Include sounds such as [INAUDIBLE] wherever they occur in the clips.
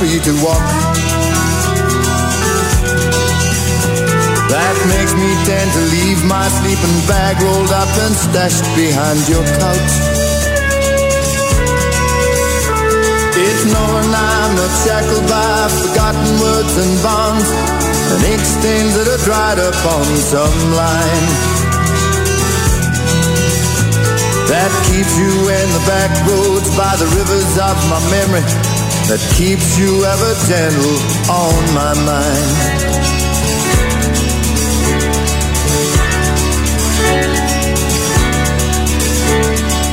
free to walk. That makes me tend to leave my sleeping bag rolled up and stashed behind your couch. It's knowing I'm not shackled by forgotten words and bonds and ink stains that are dried up on some line that keeps you in the back roads by the rivers of my memory, that keeps you ever gentle on my mind.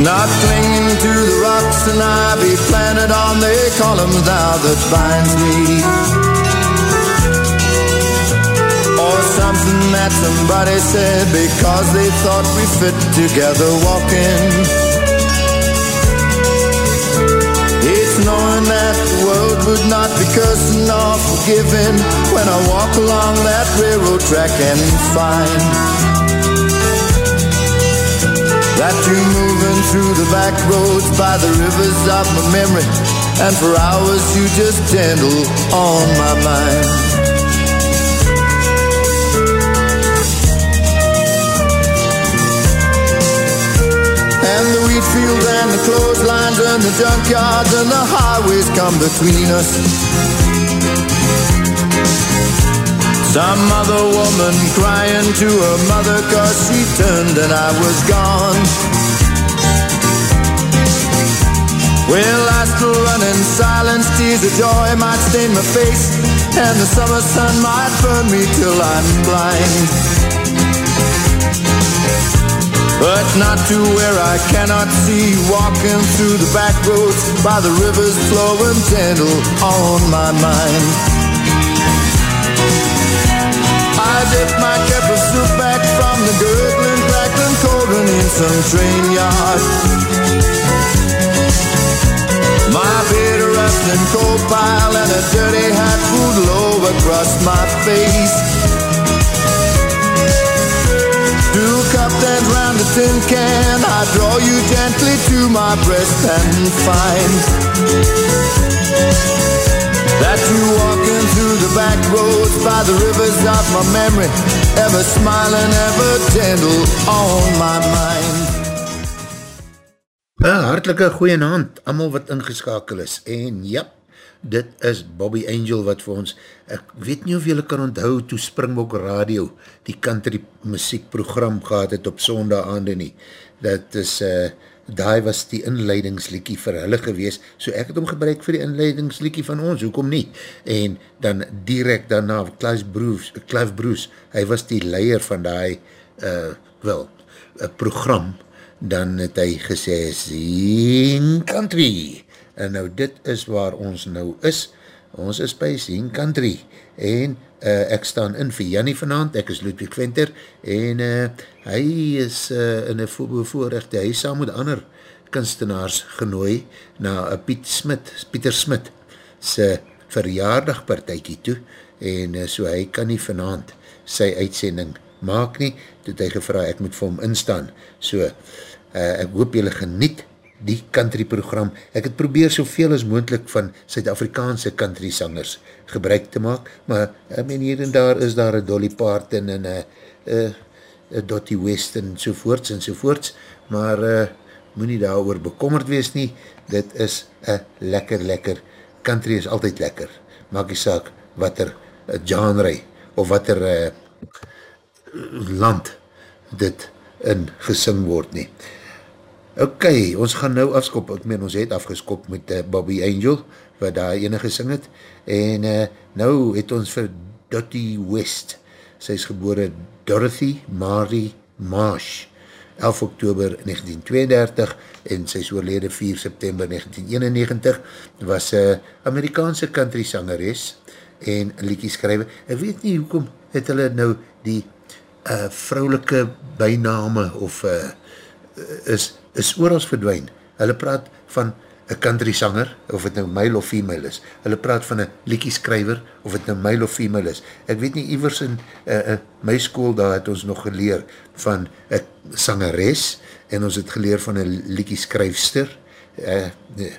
Not clinging to the rocks and I be planted on the columns now that binds me or something that somebody said because they thought we fit together walking. Would not be cursing or forgiving when I walk along that railroad track and find that you're moving through the back roads by the rivers of my memory, and for hours you just gentle on my mind. And the wheat fields and the clotheslines and the junkyards and the highways come between us. Some other woman crying to her mother cause she turned and I was gone. Well, I still run in silence, tears of joy might stain my face, and the summer sun might burn me till I'm blind but not to where I cannot see. Walking through the back roads by the rivers flowing gentle on my mind. I dip my cup of soup back from the gurgling, crackling cauldron in some train yard. My bed of rustling coal pile and a dirty hat pulled low across my face. Tin can I draw you gently to my breast and find That you walking through the back roads By the rivers of my memory Ever smiling, ever gentle on my mind Een hartelike goeie naand, allemaal wat ingeskakel is. En ja, dit is Bobby Angel wat vir ons, ek weet nie of julle kan onthou toe Springbok Radio die country muziekprogram gehad het op sondag aande nie. Dat is, uh, daai was die inleidingsliekie vir hulle gewees, so ek het hom gebruik vir die inleidingsliekie van ons, hoekom nie? En dan direct daarna, Clive Bruce, Clive Bruce hy was die leier van die, uh, wel, uh, program, dan het hy gesê, Zing Country, en nou dit is waar ons nou is, ons is by Zien Country, en uh, ek staan in vir Jannie vanavond, ek is Ludwig Venter, en uh, hy is uh, in een bevoorrechte, hy is saam met ander kunstenaars genooi, na uh, Piet Smit, Pieter Smit, sy verjaardagpartijkie toe, en uh, so hy kan nie vanavond sy uitsending maak nie, toe hy gevra, ek moet vir hom instaan, so uh, ek hoop jylle geniet die country program. Ek het probeer soveel as moendlik van Suid-Afrikaanse country sangers gebruik te maak, maar I mean, hier en daar is daar een Dolly Parton en een Dottie West en sovoorts en sovoorts, maar uh, moet nie daar oor bekommerd wees nie, dit is een lekker lekker, country is altyd lekker, maak die saak wat er genre of wat er uh, land dit in gesing word nie. Ok, ons gaan nou afskop, ek meen ons het afgeskop met uh, Bobby Angel, wat daar enige gesing het, en uh, nou het ons vir Dottie West, sy is gebore Dorothy Marie Marsh, 11 oktober 1932, en sy is oorlede 4 september 1991, was uh, Amerikaanse country sangeres, en liekie skrywe, ek weet nie hoekom het hulle nou die uh, vrouwelike bijname, of uh, is is oorals verdwijn. Hulle praat van een country sanger, of het nou male of female is. Hulle praat van een liekieskryver, of het nou male of female is. Ek weet nie, ivers in uh, uh, my school, daar het ons nog geleer van een sangeres, en ons het geleer van een liekieskryfster. Uh, nee,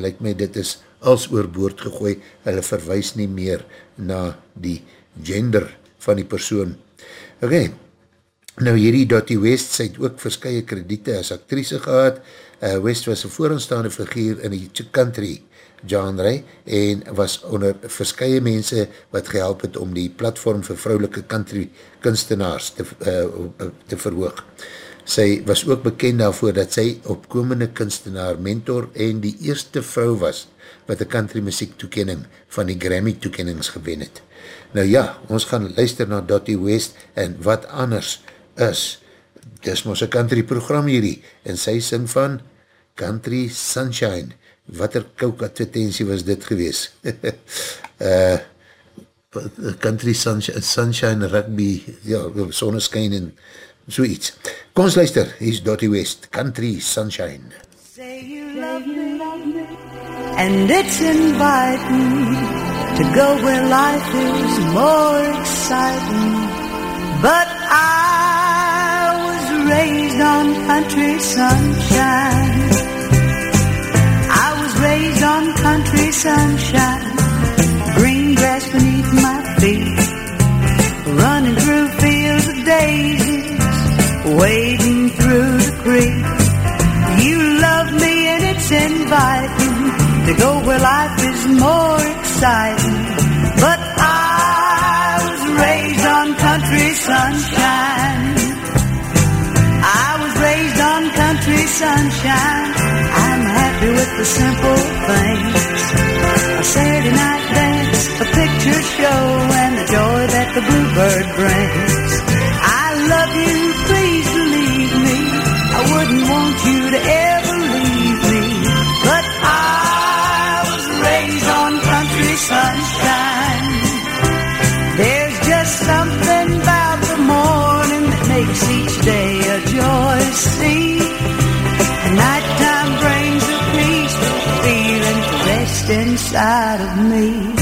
lyk my, dit is als oorboord gegooi, hulle verwijs nie meer na die gender van die persoon. Ok, nou hierdie Dottie West, sy het ook verskye krediete as actrice gehad, uh, West was een vooranstaande figuur in die country genre en was onder verskye mense wat gehelp het om die platform vir vrouwelike country kunstenaars te, uh, te verhoog. Sy was ook bekend daarvoor dat sy opkomende kunstenaar, mentor en die eerste vrou was wat die country muziek toekening van die Grammy toekennings gewen het. Nou ja, ons gaan luister na Dottie West en wat anders is, dis ons een country program hierdie en sy sing van Country Sunshine. Wat er kouk advertentie was dit gewees? uh, [LAUGHS] country Sunshine, sunshine Rugby, ja, sonneskijn en so iets. Kom ons luister, hier is Dottie West, Country Sunshine. Say you love me, and it's inviting to go where life is more exciting. But I raised on country sunshine. I was raised on country sunshine. Green grass beneath my feet. Running through fields of daisies. Wading through the creek. You love me and it's inviting to go where life is more exciting. But I was raised on country sunshine. Sunshine. I'm happy with the simple things. A Saturday night dance, a picture show, and the joy that the bluebird brings. I love you, please believe me. I wouldn't want you to ever inside of me.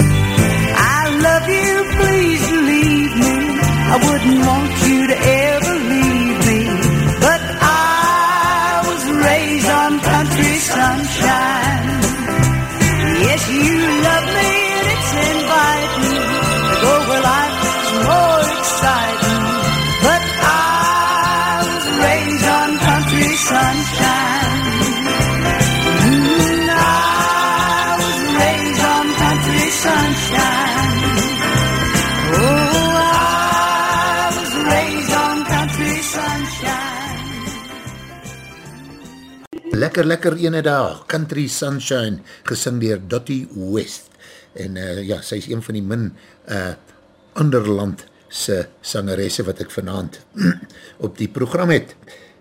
Lekker, lekker ene dag, Country Sunshine, gesing dier Dottie West. En uh, ja, sy is een van die min uh, anderlandse sangeresse wat ek vanavond [CLEARS THROAT] op die program het.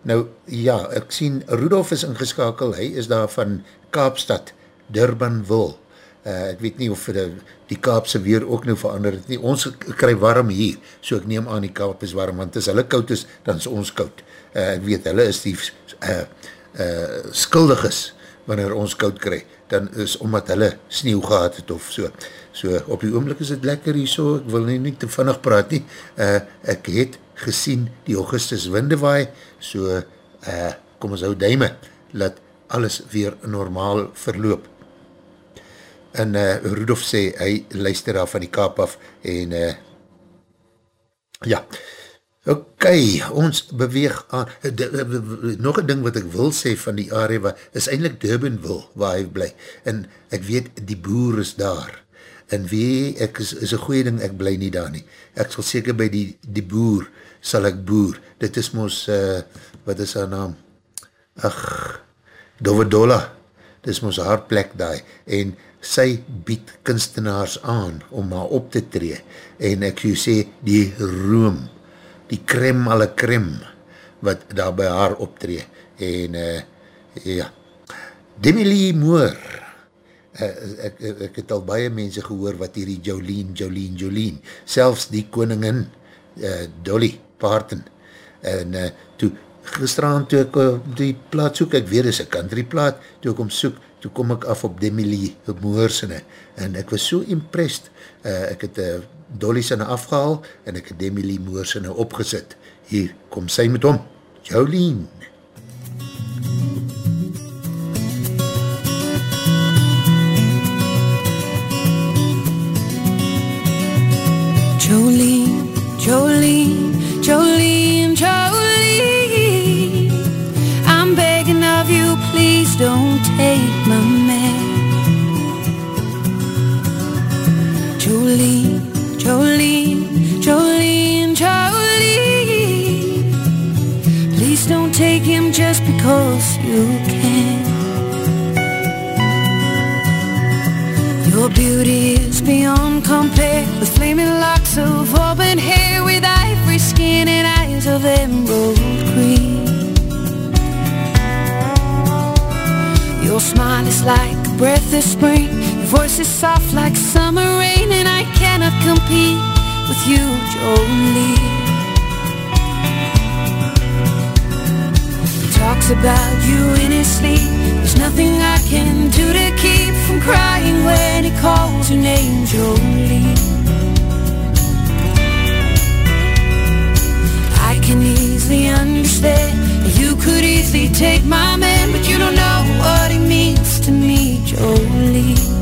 Nou, ja, ek sien Rudolf is ingeskakel, hy is daar van Kaapstad, Durbanville. Uh, ek weet nie of die, die Kaapse weer ook nou verander het nie. Ons kry warm hier, so ek neem aan die Kaap is warm, want as hulle koud is, dan is ons koud. Uh, ek weet, hulle is die uh, uh, skuldig is, wanneer ons koud kry, dan is omdat hulle sneeuw gehad het of so. So, op die oomlik is het lekker hier so, ek wil nie, nie te vinnig praat nie. Uh, ek het gesien die augustus winde waai, so uh, kom ons hou duime, laat alles weer normaal verloop en uh, Rudolf sê, hy luister daar van die kaap af, en uh, ja, ok, ons beweeg aan, de, de, de, nog een ding wat ek wil sê van die area, waar, is eindelijk Durbanville, waar hy bly, en ek weet, die boer is daar, en wie, ek is, is een goeie ding, ek bly nie daar nie, ek sal seker by die, die boer, sal ek boer, dit is mos, uh, wat is haar naam, ach, Dovedola, dit is mos haar plek daar, en sy bied kunstenaars aan om maar op te tree. En ek jou sê die room die krem alle krem wat daar by haar optree. En uh, ja. Demi Lee Moore. Uh, ek, ek het al baie mense gehoor wat hierdie Jolene, Jolene, Jolene selfs die koningin uh, Dolly Parton. En uh, toe gisteraan toe ek die plaat soek, ek weet is een country plaat, toe ek om soek toe kom ek af op Demi Moorsene, en ek was so impressed, uh, ek het uh, Dolly sinne nou afgehaal en ek het Demi Lee Moore sinne nou opgesit. Hier kom sy met hom, Jolene. Jolene, Jolene, Jolene, Jolene I'm begging of you, please don't take my man Jolene Jolene, Jolene, Jolene. Please don't take him just because you can. Your beauty is beyond compare With flaming locks of auburn hair With ivory skin and eyes of emerald green Your smile is like a breath of spring voice is soft like summer rain And I cannot compete with you, Jolene He talks about you in his sleep. There's nothing I can do to keep from crying When he calls your name, Jolene I can easily understand You could easily take my man But you don't know what he means to me, Jolene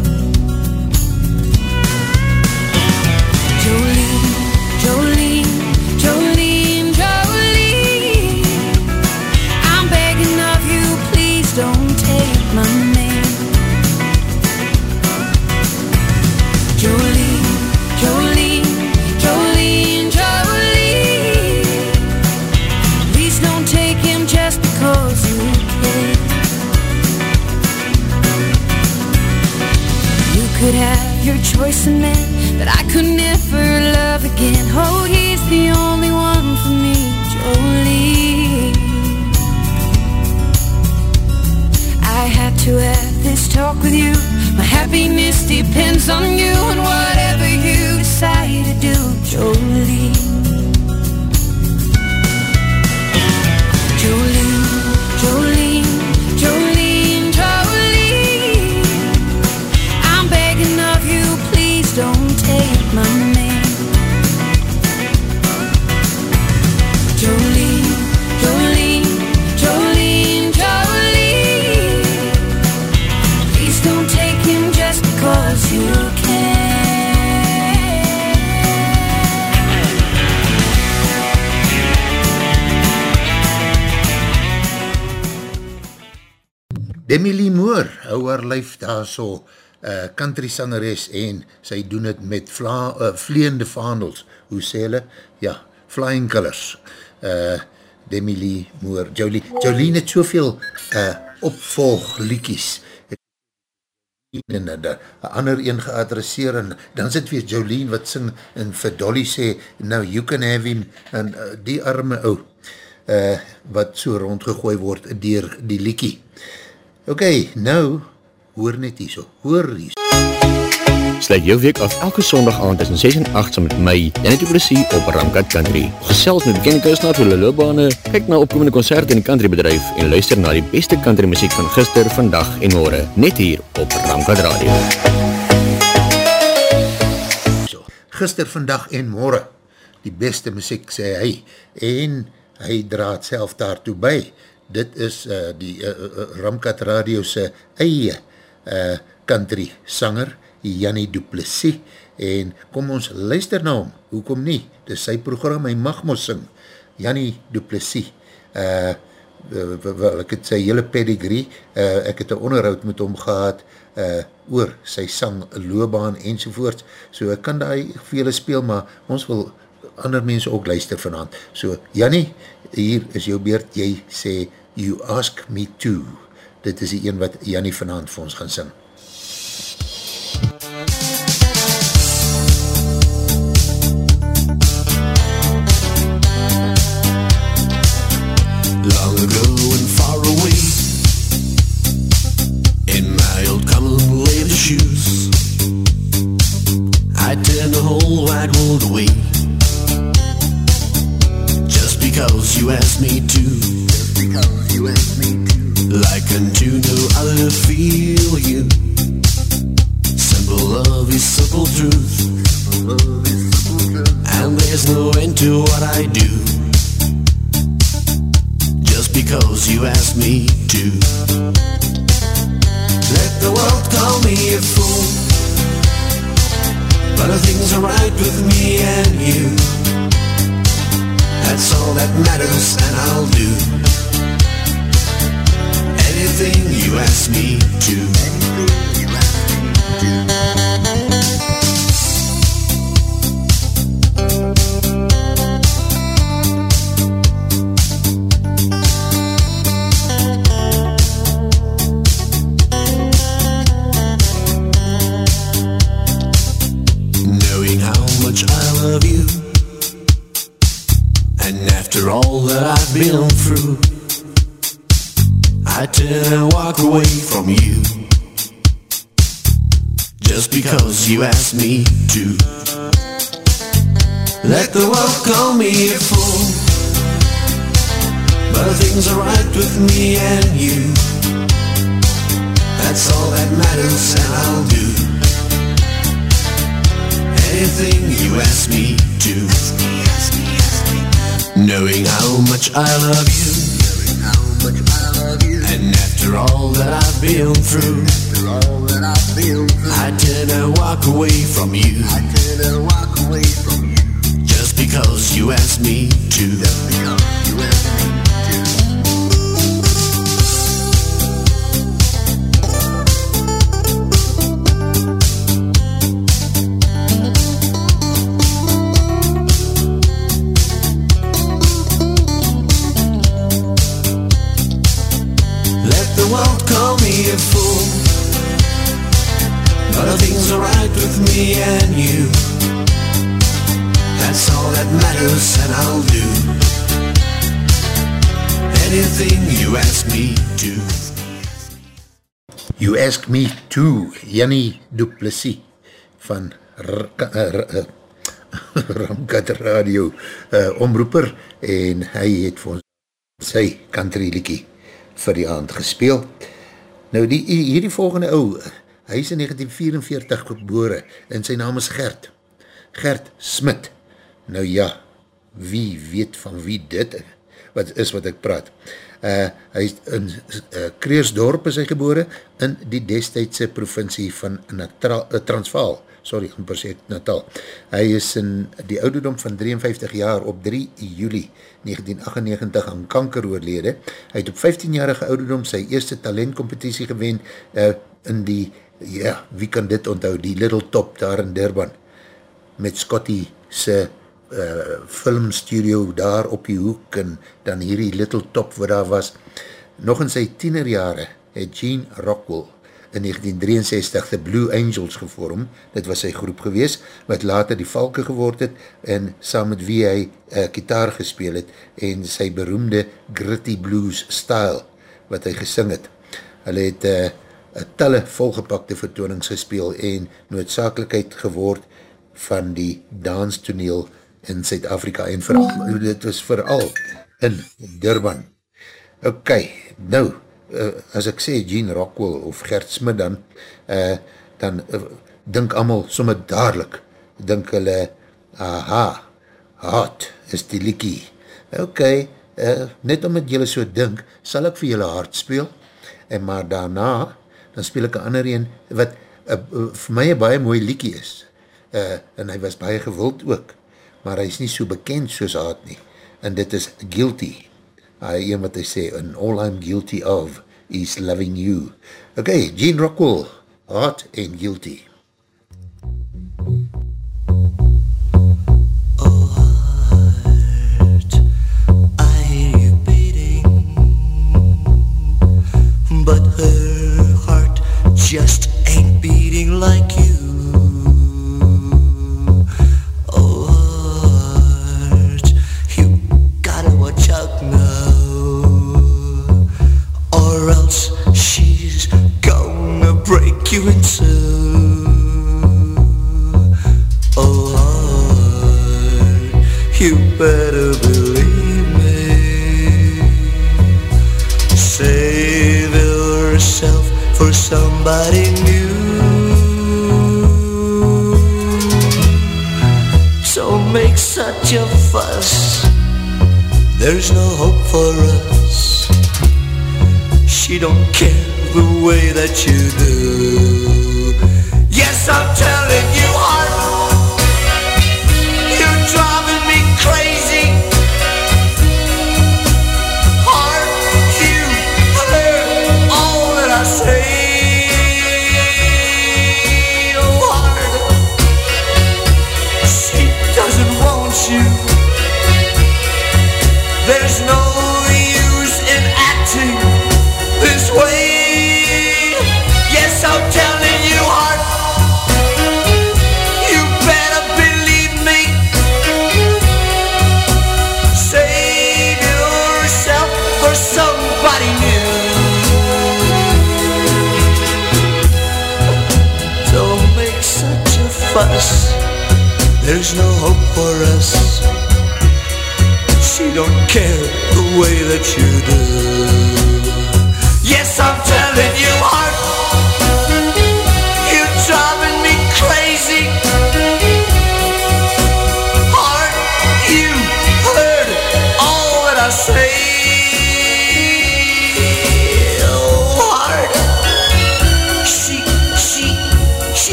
so, uh, country sangeres en sy doen het met vla, uh, vleende vaandels, hoe sê hulle? Ja, flying colors. Uh, Demi Lee Moore, Jolie, Jolene het soveel uh, opvolg liekies, en een ander een geadresseer en dan sit weer Jolene wat sing en vir Dolly sê, now you can have him en uh, die arme ou uh, wat so rondgegooi word dier die liekie. Ok, nou, hoor net hier so, hoor hier so. Sluit jou week af elke sondag aan tussen 6 en 8 saam met my, Janet Duplessis op Ramkat Country. Gesels met bekende kunstenaars vir hulle loopbane, kyk na opkomende concert in die countrybedrijf en luister na die beste country muziek van gister, vandag en morgen, net hier op Ramkat Radio. So, gister, vandag en morgen, die beste muziek, sê hy, en hy draad self daartoe by. Dit is uh, die uh, uh, Ramkat Radio se eie uh, country sanger, Jannie Duplessis, en kom ons luister na hom, hoekom nie, dis sy program, hy mag mos sing, Jannie Duplessis, uh, wel, ek het sy hele pedigree, uh, ek het een onderhoud met hom gehad, uh, oor sy sang, loobaan enzovoorts, so ek kan daar vele speel, maar ons wil ander mense ook luister vanavond. So, Jannie, hier is jou beurt, jy sê, you ask me to. Dit is die een wat Jannie vanavond vir ons gaan sing. Long ago and far away. In my old common leather shoes. I turned the whole wide world away. Just because you asked me to. Just because you asked me to Like unto no other feel you. Simple love is simple truth. And there's no end to what I do. Just because you asked me to. Let the world call me a fool, but things are right with me and you. That's all that matters and I'll do you ask me to. You ask me to. Let the world call me a fool, but things are right with me and you. That's all that matters, and I'll do anything you ask me to. Knowing how much I love you. And after all that I've been through, I didn't walk away from you. Just because you asked me to. me ask me to, Jannie Duplessis van eh, [LAUGHS] Ramkat Radio uh, omroeper en hy het vir ons sy country liekie vir die aand gespeel. Nou die, hierdie volgende ou, Hy is in 1944 gebore en sy naam is Gert. Gert Smit. Nou ja, wie weet van wie dit wat is wat ek praat. Uh, hy is in uh, Kreersdorp is hy gebore in die destijdse provincie van Natra, uh, Transvaal sorry, amper sê Natal. Hy is in die ouderdom van 53 jaar op 3 juli 1998 aan kanker oorlede. Hy het op 15-jarige ouderdom sy eerste talentcompetitie gewen uh, in die ja, wie kan dit onthou, die Little Top daar in Durban, met Scotty se uh, filmstudio daar op die hoek, en dan hierdie Little Top wat daar was. Nog in sy tienerjare het Gene Rockwell in 1963 The Blue Angels gevorm, dit was sy groep gewees, wat later die Valke geword het, en saam met wie hy uh, kitaar gespeel het, en sy beroemde gritty blues style, wat hy gesing het. Hulle het uh, talle volgepakte vertoonings gespeel en noodzakelijkheid geword van die danstoneel in Zuid-Afrika en vooral, dit was vooral in Durban. Ok, nou, uh, as ek sê Gene Rockwell of Gert Smit dan, uh, dan uh, dink allemaal somme dadelijk, dink hulle, aha, hot is die liekie. Ok, uh, net omdat julle so dink, sal ek vir julle hart speel, en maar daarna, dan speel ek een ander een, wat uh, uh, vir my een baie mooi liekie is, uh, en hy was baie gewild ook, maar hy is nie so bekend soos haat nie, en dit is Guilty, hy een wat hy sê, and all I'm guilty of is loving you. Ok, Gene Rockwell, Hot and Guilty. but her just way that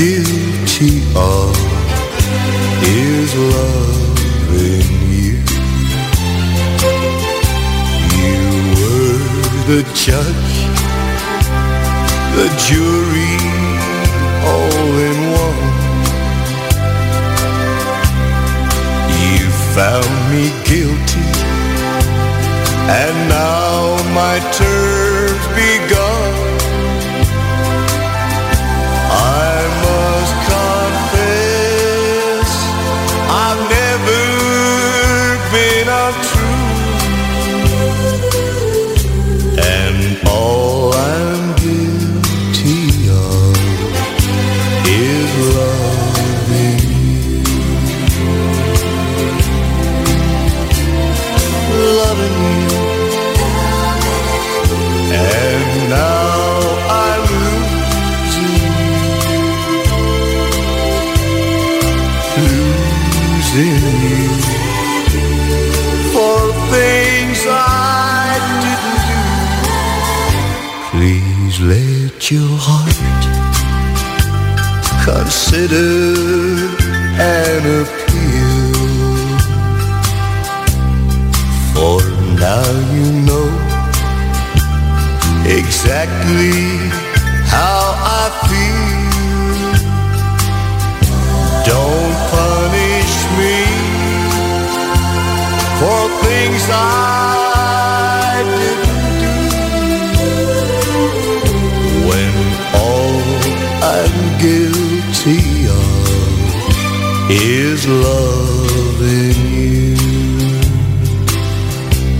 guilty of is loving you. You were the judge, the jury, all in one. You found me guilty, and now my turn's begun. Your heart consider an appeal. For now you know exactly how I feel. Don't punish me for things I is loving you.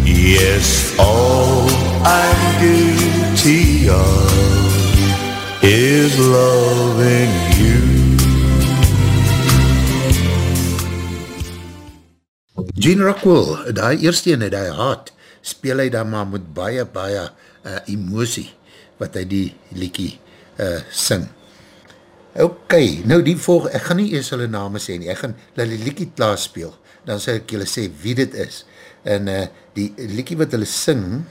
Yes, all I'm guilty of is loving you. Gene Rockwell, die eerste ene, die haat, speel hy dan maar met baie, baie uh, emosie, wat hy die liekie uh, sing. Ok, nou die volg, ek gaan nie eers hulle name sê nie, ek gaan hulle liekie klaar speel, dan sal ek julle sê wie dit is. En uh, die liekie wat hulle sing,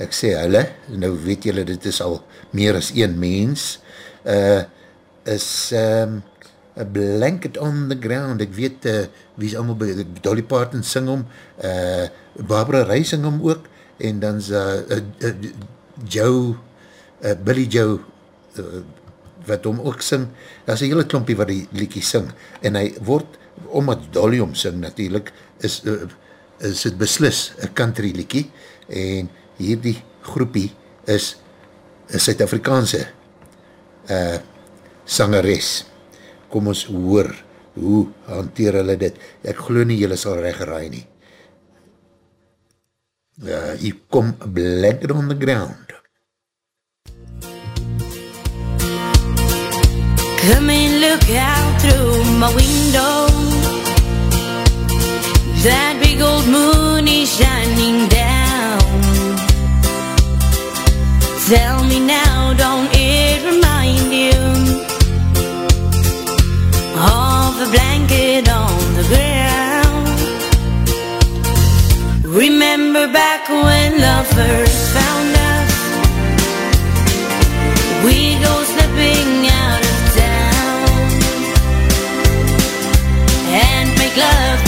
ek sê hulle, nou weet julle, dit is al meer as een mens, uh, is um, A Blanket on the Ground, ek weet uh, wie is allemaal by, Dolly Parton sing om, uh, Barbara Ray sing om ook, en dan is uh, uh, uh, Joe, uh, Billy Joe, uh, wat hom ook sing, daar is een hele klompie wat die liekie sing, en hy word, omdat Dolly hom sing natuurlijk, is, uh, is het beslis een country liekie, en hierdie groepie is een Suid-Afrikaanse uh, sangeres. Kom ons hoor, hoe hanteer hulle dit? Ek glo nie, julle sal recht raai nie. Uh, hier kom Blanket on the Ground. Come and look out through my window. That big old moon is shining down. Tell me now, don't it remind you Of a blanket on the ground? Remember back when love first found love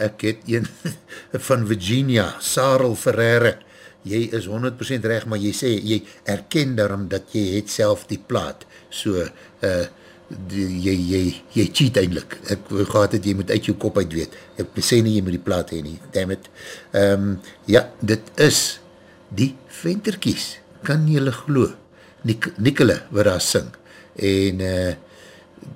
ek het een [LAUGHS] van Virginia, Sarel Ferreira, jy is 100% recht, maar jy sê, jy erken daarom dat jy het self die plaat, so, uh, die, jy, jy, jy cheat eindelijk, ek gehad het, jy moet uit jou kop uit weet, ek sê nie, jy moet die plaat heen nie, damn it, um, ja, dit is die venterkies, kan jylle glo, Nik Nikole wat daar sing, en, uh,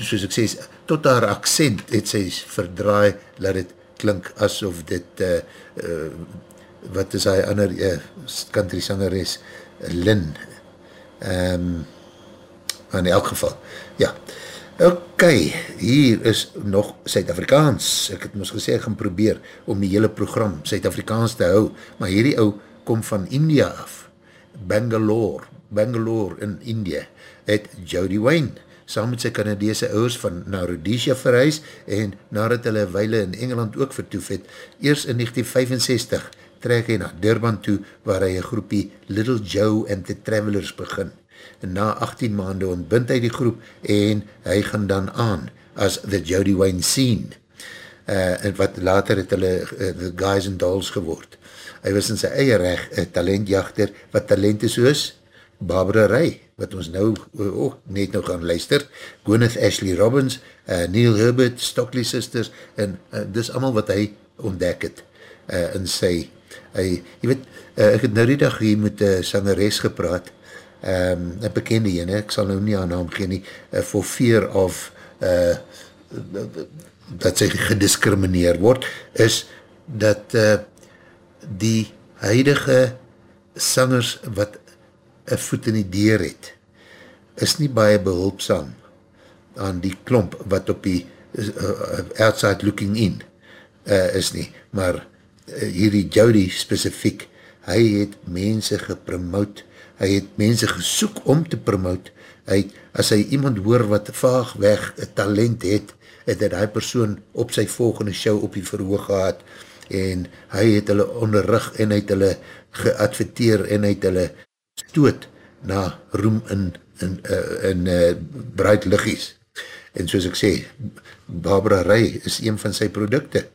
soos ek sê, tot haar accent het sy verdraai, laat het klink asof dit, uh, uh, wat is hy ander uh, country sangeres, Lynn, um, in elk geval, ja, ok, hier is nog Suid-Afrikaans, ek het ons gesê, ek gaan probeer om die hele program Suid-Afrikaans te hou, maar hierdie ou kom van India af, Bangalore, Bangalore in India, het Jody Wayne, saam met sy Canadese ouwers van na Rhodesia verhuis en nadat hulle weile in Engeland ook vertoef het, eers in 1965 trek hy na Durban toe waar hy een groepie Little Joe and the Travelers begin. En na 18 maande ontbind hy die groep en hy gaan dan aan as The Jody Wayne Scene. Uh, en wat later het hulle uh, The Guys and Dolls geword. Hy was in sy eie recht een talentjachter wat talente soos Barbara Ray, wat ons nou ook net nou gaan luister, Gwyneth Ashley Robbins, uh, Neil Herbert, Stockley Sisters, en uh, dis allemaal wat hy ontdek het uh, in sy hy, jy weet, uh, ek het nou die dag hier met uh, sangeres gepraat, um, een bekende ene, ek sal nou nie aan naam gee nie, uh, for fear of uh, dat sy gediscrimineer word, is dat uh, die huidige sangers wat een voet in die deur het, is nie baie behulpsam aan die klomp wat op die uh, outside looking in uh, is nie, maar uh, hierdie Jody specifiek, hy het mense gepromoot, hy het mense gesoek om te promoot, hy as hy iemand hoor wat vaag weg talent het, het hy die persoon op sy volgende show op die verhoog gehad, en hy het hulle onderrug en hy het hulle geadverteer en hy het hulle stoot na roem in, in, uh, in uh, bruid liggies. En soos ek sê, Barbara Ray is een van sy producte.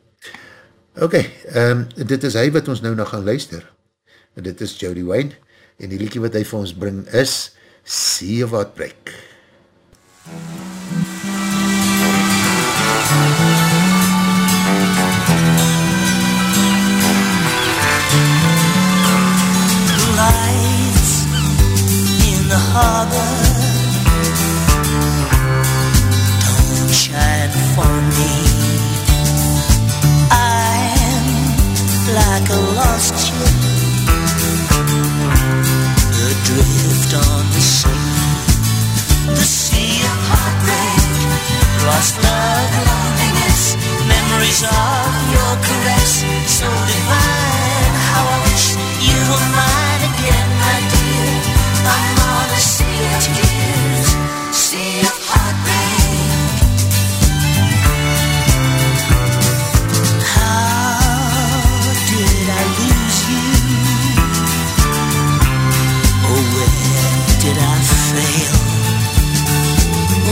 Ok, um, dit is hy wat ons nou nog gaan luister. En dit is Jody Wayne. En die liedje wat hy vir ons bring is See What the harbor Don't shine for me. I'm like a lost ship adrift on the sea. The sea of heartbreak, lost love, loneliness, memories of your caress, so divine. How I wish you were mine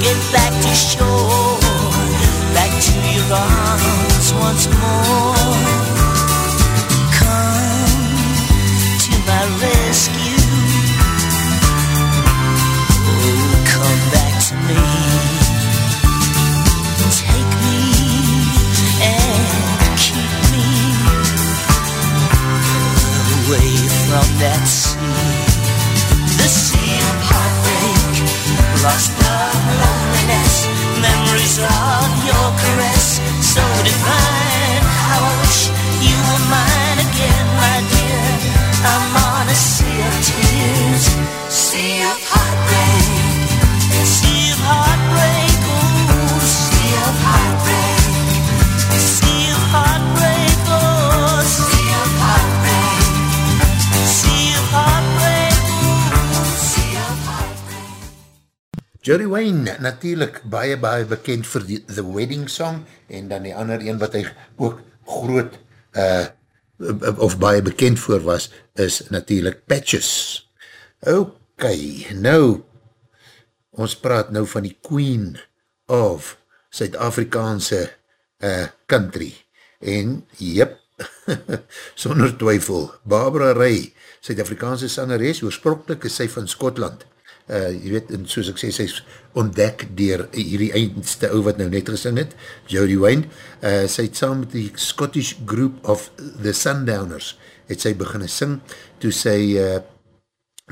get back to shore, back to your arms once more. Come to my rescue. Oh, come back to me. Take me and keep me away from that sea. The sea of heartbreak, lost love. Jerry Wayne, natuurlijk baie, baie bekend vir die The Wedding Song, en dan die ander een wat hy ook groot, uh, of baie bekend voor was, is natuurlijk Patches. Ok, nou, ons praat nou van die Queen of Suid-Afrikaanse uh, country, en jyp, [LAUGHS] sonder twyfel, Barbara Ray, Suid-Afrikaanse sangeres, oorspronkelijk is sy van Skotland, uh, jy weet, en soos ek sê, sy is ontdek dier hierdie eindste ou wat nou net gesing het, Jodie Wayne, uh, sy het saam met die Scottish Group of the Sundowners, het sy beginne sing, toe sy uh,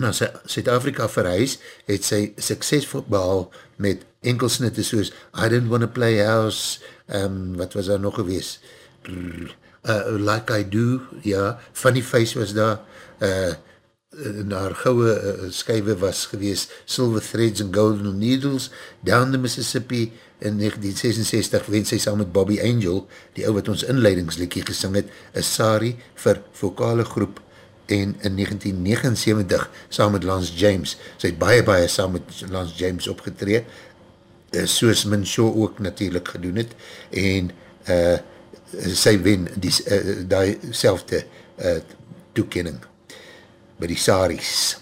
na Suid-Afrika verhuis, het sy suksesvol behaal met enkelsnitte soos I Didn't Wanna Play House, um, wat was daar nog gewees? Uh, like I Do, ja, Funny Face was daar, uh, en haar gouwe uh, skywe was gewees Silver Threads and Golden Needles, Down the Mississippi, in 1966 wens sy saam met Bobby Angel, die ou wat ons inleidingslikkie gesing het, is Sari vir vokale groep en in 1979 saam met Lance James, sy het baie baie saam met Lance James opgetree, uh, soos Min Shaw ook natuurlijk gedoen het, en uh, sy wen die, uh, die selfde uh, toekening by die Saris.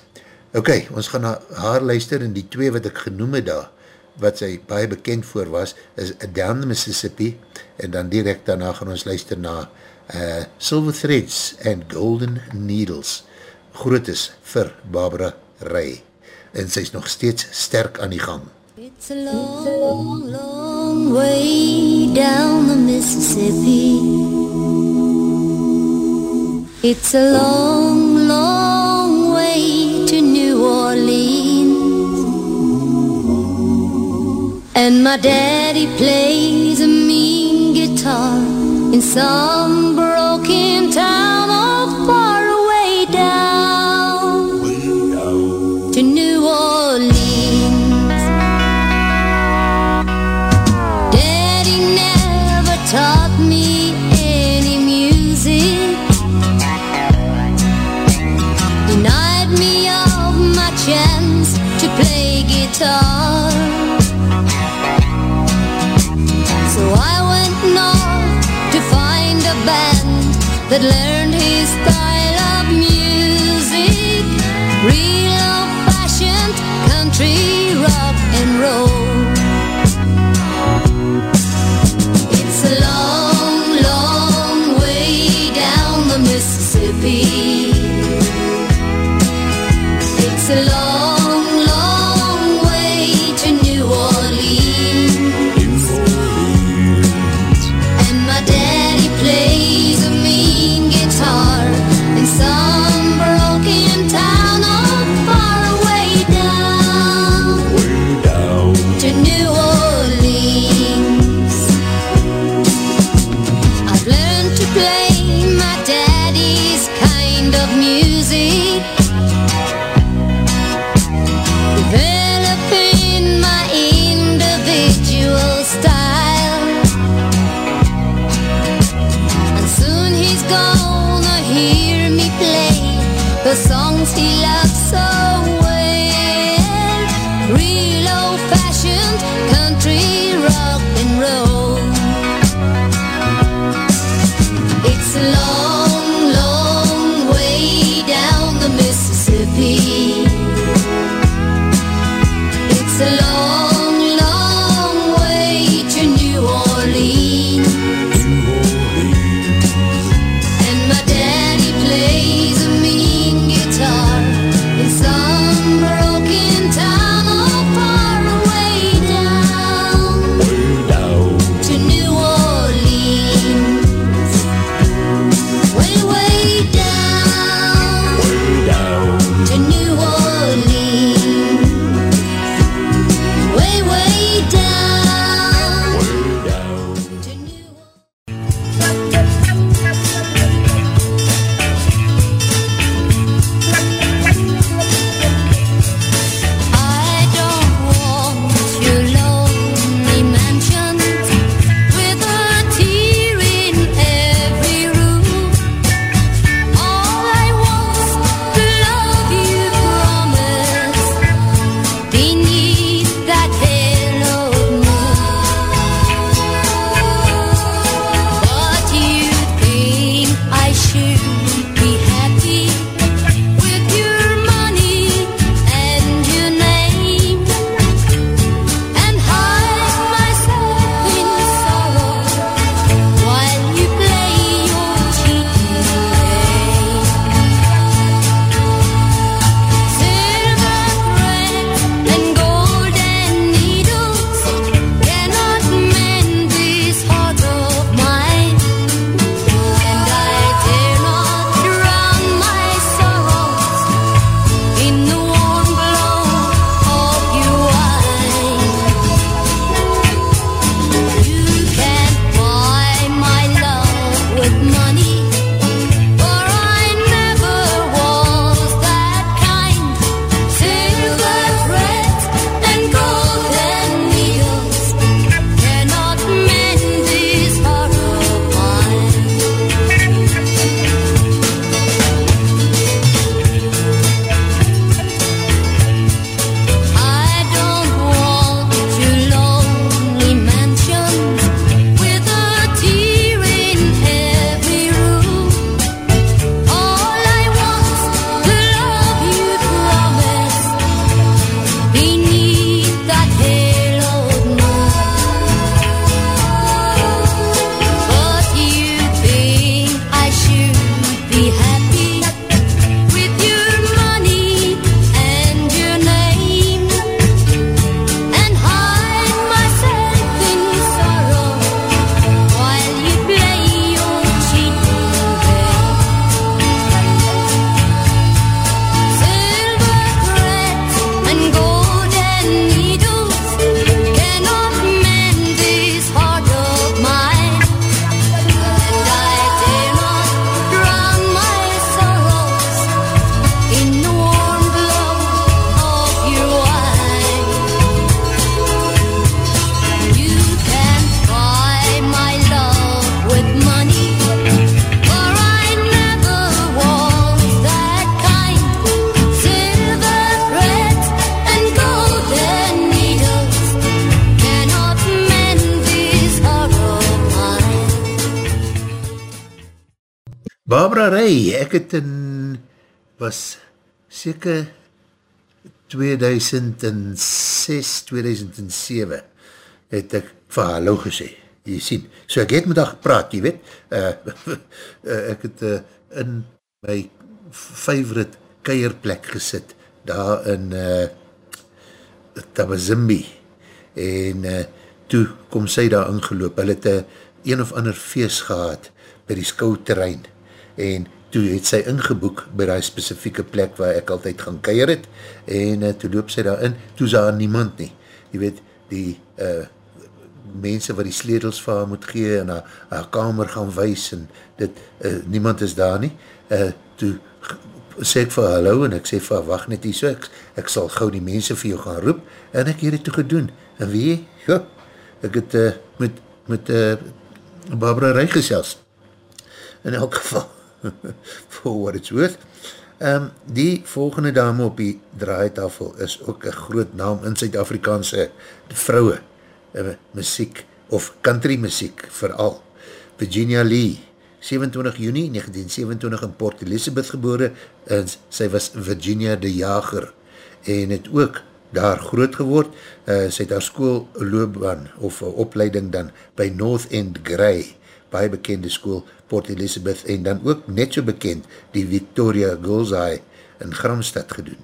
Ok, ons gaan na haar luister en die twee wat ek genoem het daar, wat sy baie bekend voor was, is Down the Mississippi en dan direct daarna gaan ons luister na uh, Silver Threads and Golden Needles. Groot is vir Barbara Ray en sy is nog steeds sterk aan die gang. It's a long, long way down the Mississippi It's a long, long Orleans. And my daddy plays a mean guitar In some broken town that learned the songs was seker 2006, 2007, het ek vir hallo gesê, jy sien, so ek het met haar gepraat, jy weet, uh, [LAUGHS] ek het uh, in my favorite keierplek gesit, daar in uh, Tabazimbi, en uh, toe kom sy daar ingeloop, hy het uh, een of ander feest gehad, by die skouterrein, en toe het sy ingeboek by die specifieke plek waar ek altyd gaan keir het, en uh, toe loop sy daar in, toe is daar niemand nie, jy weet, die uh, mense wat die sledels vir haar moet gee, en haar, haar kamer gaan wees, en dit, uh, niemand is daar nie, uh, toe sê ek vir hallo, en ek sê vir haar, wacht net hier so, ek, ek sal gauw die mense vir jou gaan roep, en ek het toe gedoen, en wie, ja, ek het uh, met, met uh, Barbara Rij gesels, in elk geval, [LAUGHS] for what it's worth. Um, die volgende dame op die draaitafel is ook een groot naam in Suid-Afrikaanse vrouwe, uh, muziek, of country muziek vooral. Virginia Lee, 27 juni 1927 in Port Elizabeth gebore, en sy was Virginia de Jager, en het ook daar groot geword, uh, sy het haar school loopbaan, of opleiding dan, by North End Grey, baie bekende school, Port Elizabeth, en dan ook net so bekend, die Victoria Girls Eye in Gramstad gedoen.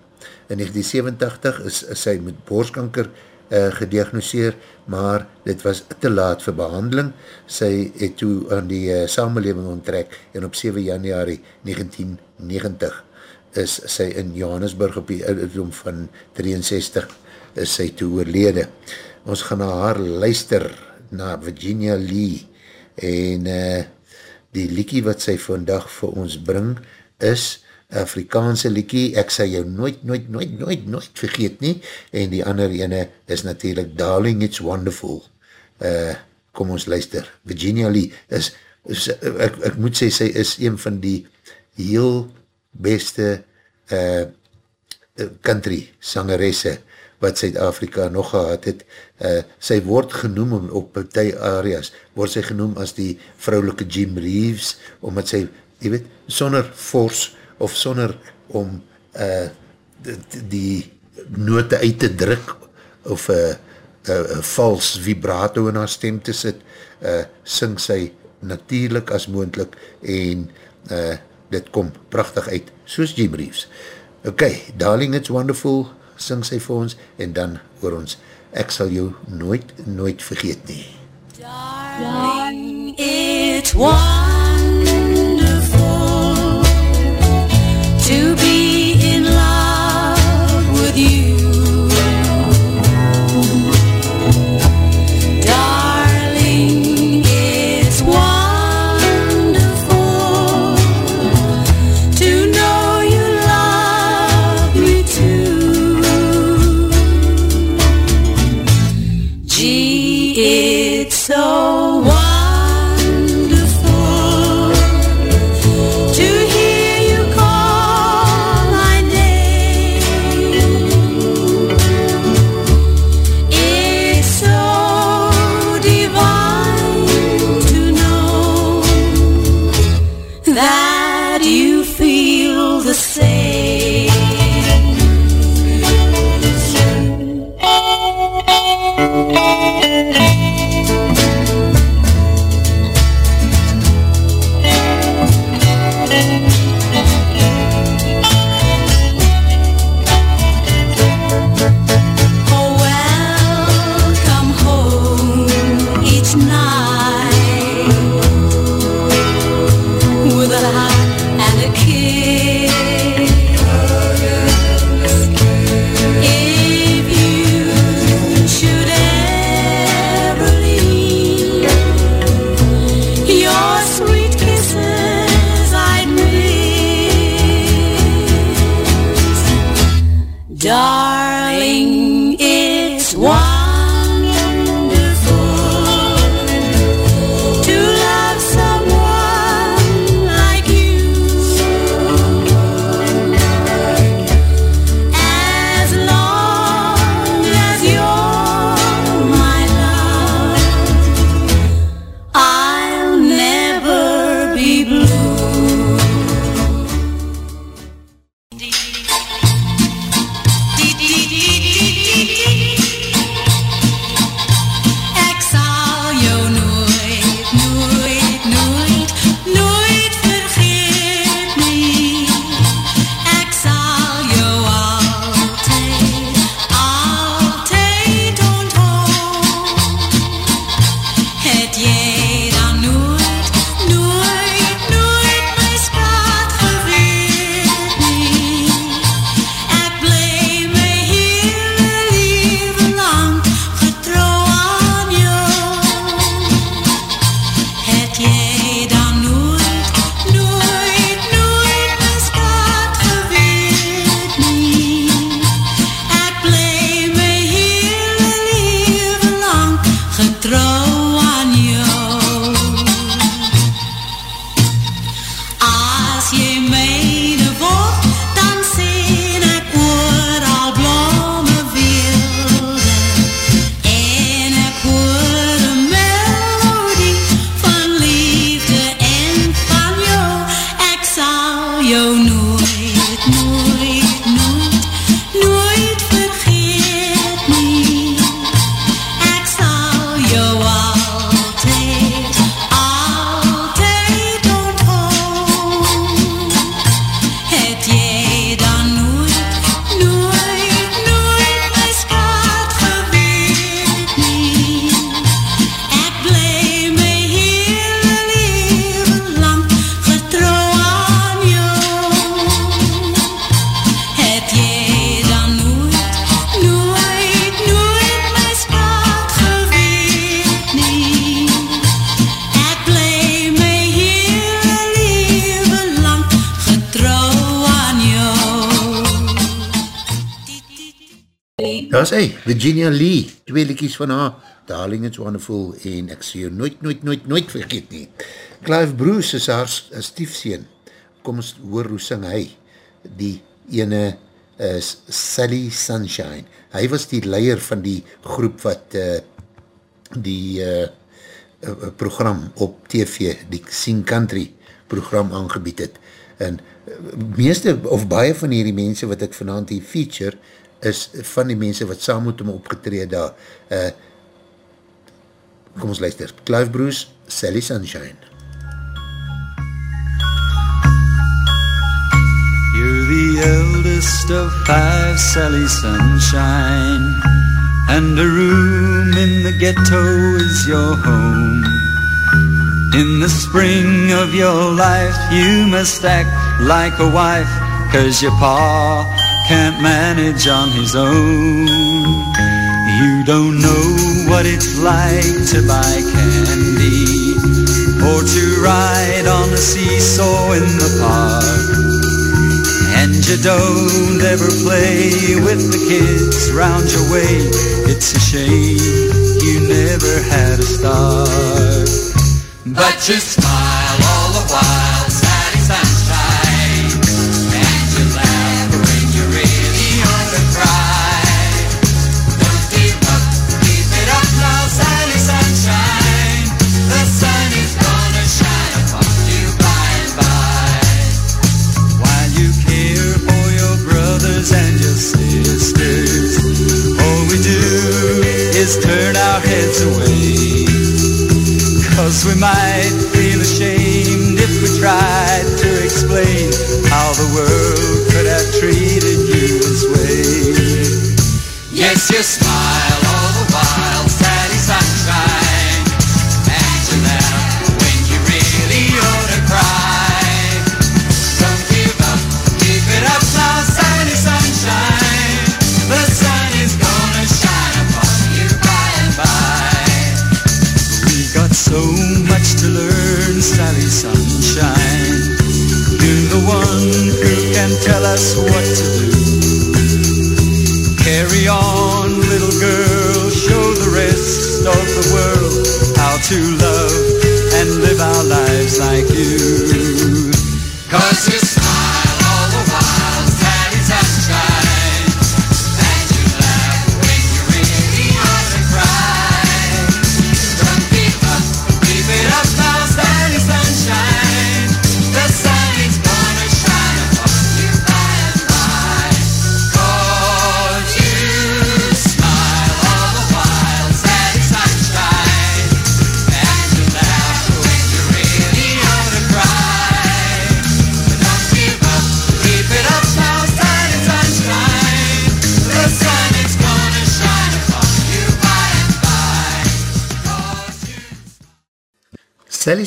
In 1987 is, is sy met borskanker uh, gediagnoseer, maar dit was te laat vir behandeling. Sy het toe aan die uh, samenleving onttrek, en op 7 januari 1990 is sy in Johannesburg op die ouderdom van 63 is sy toe oorlede. Ons gaan na haar luister na Virginia Lee en uh, die liekie wat sy vandag vir ons bring is Afrikaanse liekie, ek sal jou nooit, nooit, nooit, nooit, nooit vergeet nie, en die ander ene is natuurlijk Darling It's Wonderful. Uh, kom ons luister, Virginia Lee is, is ek, ek moet sê, sy is een van die heel beste uh, country sangeresse wat Zuid-Afrika nog gehad het, uh, sy word genoem op partij areas, word sy genoem as die vrouwelike Jim Reeves, omdat sy, jy weet, sonder force, of sonder om uh, die, die note uit te druk, of een uh, uh, vals vibrato in haar stem te sit, uh, sing sy natuurlijk as moendlik, en uh, dit kom prachtig uit, soos Jim Reeves. Ok, Darling It's Wonderful, sing sy vir ons, en dan oor ons, ek sal jou nooit, nooit vergeet nie. Darling, it's wonderful to be in love with you. Liedjies van haar, Darling It's Wonderful, en ek sê jou nooit, nooit, nooit, nooit vergeet nie. Clive Bruce is haar s- stiefseen, kom ons hoor hoe sing hy, die ene is Sally Sunshine. Hy was die leier van die groep wat uh, die uh, program op TV, die Sing Country program aangebied het. En meeste of baie van hierdie mense wat ek vanavond hier feature, is van die mense wat saam met hom opgetreed daar. Uh, kom ons luister. Clive Bruce, Sally Sunshine. You're the eldest of five, Sally Sunshine. And a room in the ghetto is your home. In the spring of your life, you must act like a wife, cause your pa can't manage on his own. You don't know what it's like to buy candy, or to ride on a seesaw in the park. And you don't ever play with the kids round your way. It's a shame you never had a start. But you smile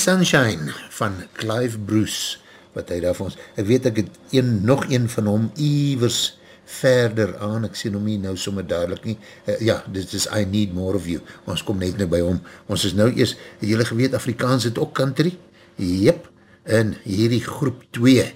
Sunshine van Clive Bruce, wat hy daar vir ons, ek weet ek het een, nog een van hom iwers verder aan, ek sien hom nie nou sommer dadelijk nie, uh, ja, dit is I Need More of You, ons kom net nou by hom, ons is nou eers, het julle geweet, Afrikaans het ook country, jep, en hierdie groep 2,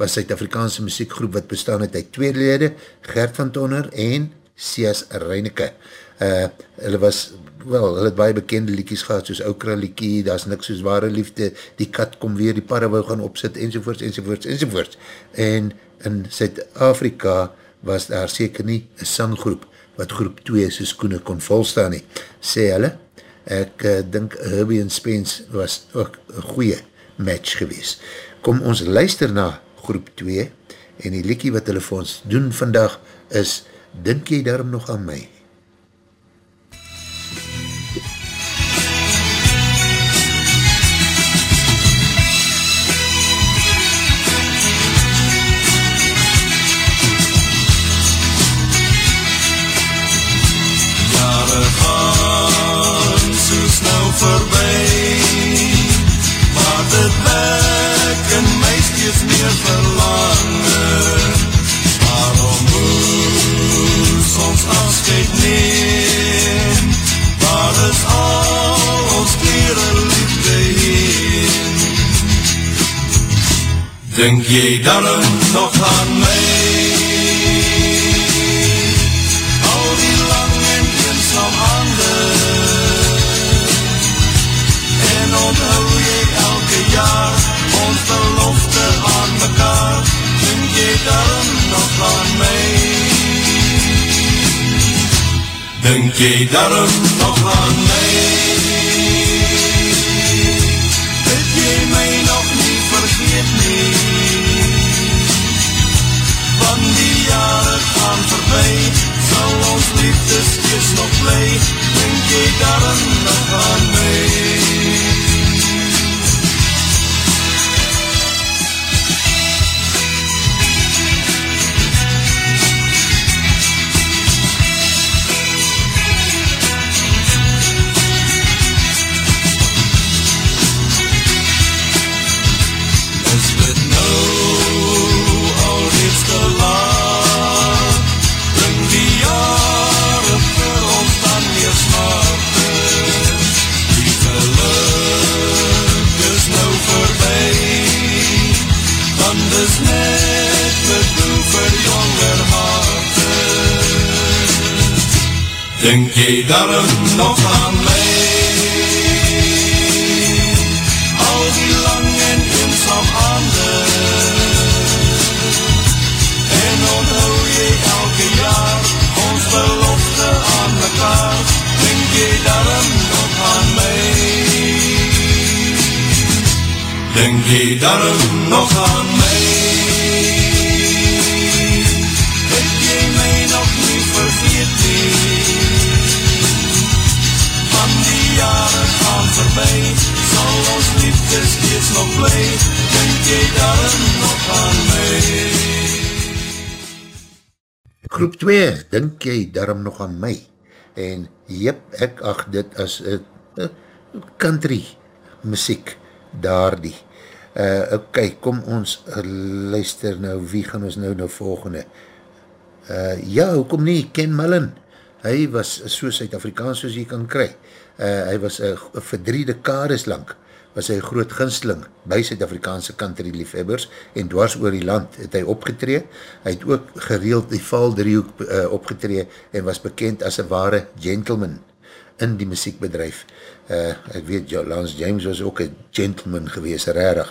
was Suid-Afrikaanse muziekgroep wat bestaan het uit twee lede, Gert van Tonner en Sias Reineke. Uh, hulle was, wel, hulle het baie bekende liekies gehad, soos Okra liekie, daar is niks soos ware liefde, die kat kom weer, die parre wou gaan opsit, enzovoorts, enzovoorts, enzovoorts. En in Zuid-Afrika was daar seker nie een sanggroep, wat groep 2 sy skoene kon volstaan nie. Sê hulle, ek uh, dink Herbie en Spence was ook een goeie match gewees. Kom ons luister na groep 2 en die liekie wat hulle vir ons doen vandag is, dink jy daarom nog aan my? Voorbij. Maar dit wek in my steeds meer verlangen. Waarom moes ons afscheid neem Waar is al ons kleren liefde heen Denk jy daarom nog aan my mekaar Denk jy daarom nog aan my. Denk jy daarom nog aan my? Het jy my nog nie vergeet nie? Van die jare gaan voorbij Sal ons liefde steeds nog bly. Denk jy daarom nog aan my Denk jy daarom nog aan my? Al die lang en eenzaam ander En onthou jy elke jaar Ons belofte aan mekaar? Denk jy daarom nog aan my Denk jy daarom nog aan my steeds nog bly Denk jy daarom nog aan my Groep 2, dink jy daarom nog aan my? En jyp, ek ag dit as uh, uh, country muziek, daar die. Uh, ok, kom ons uh, luister nou, wie gaan ons nou nou volgende? Uh, ja, hoekom nie, Ken Mullen, hy was so Suid-Afrikaans soos jy kan kry. Uh, hy was uh, vir drie dekades lang, was hy groot ginsteling by Suid-Afrikaanse country liefhebbers en dwars oor die land het hy opgetree. Hy het ook gereeld die Val driehoek uh, opgetree en was bekend as een ware gentleman in die muziekbedrijf. Uh, ek weet, Lance James was ook een gentleman gewees, rarig.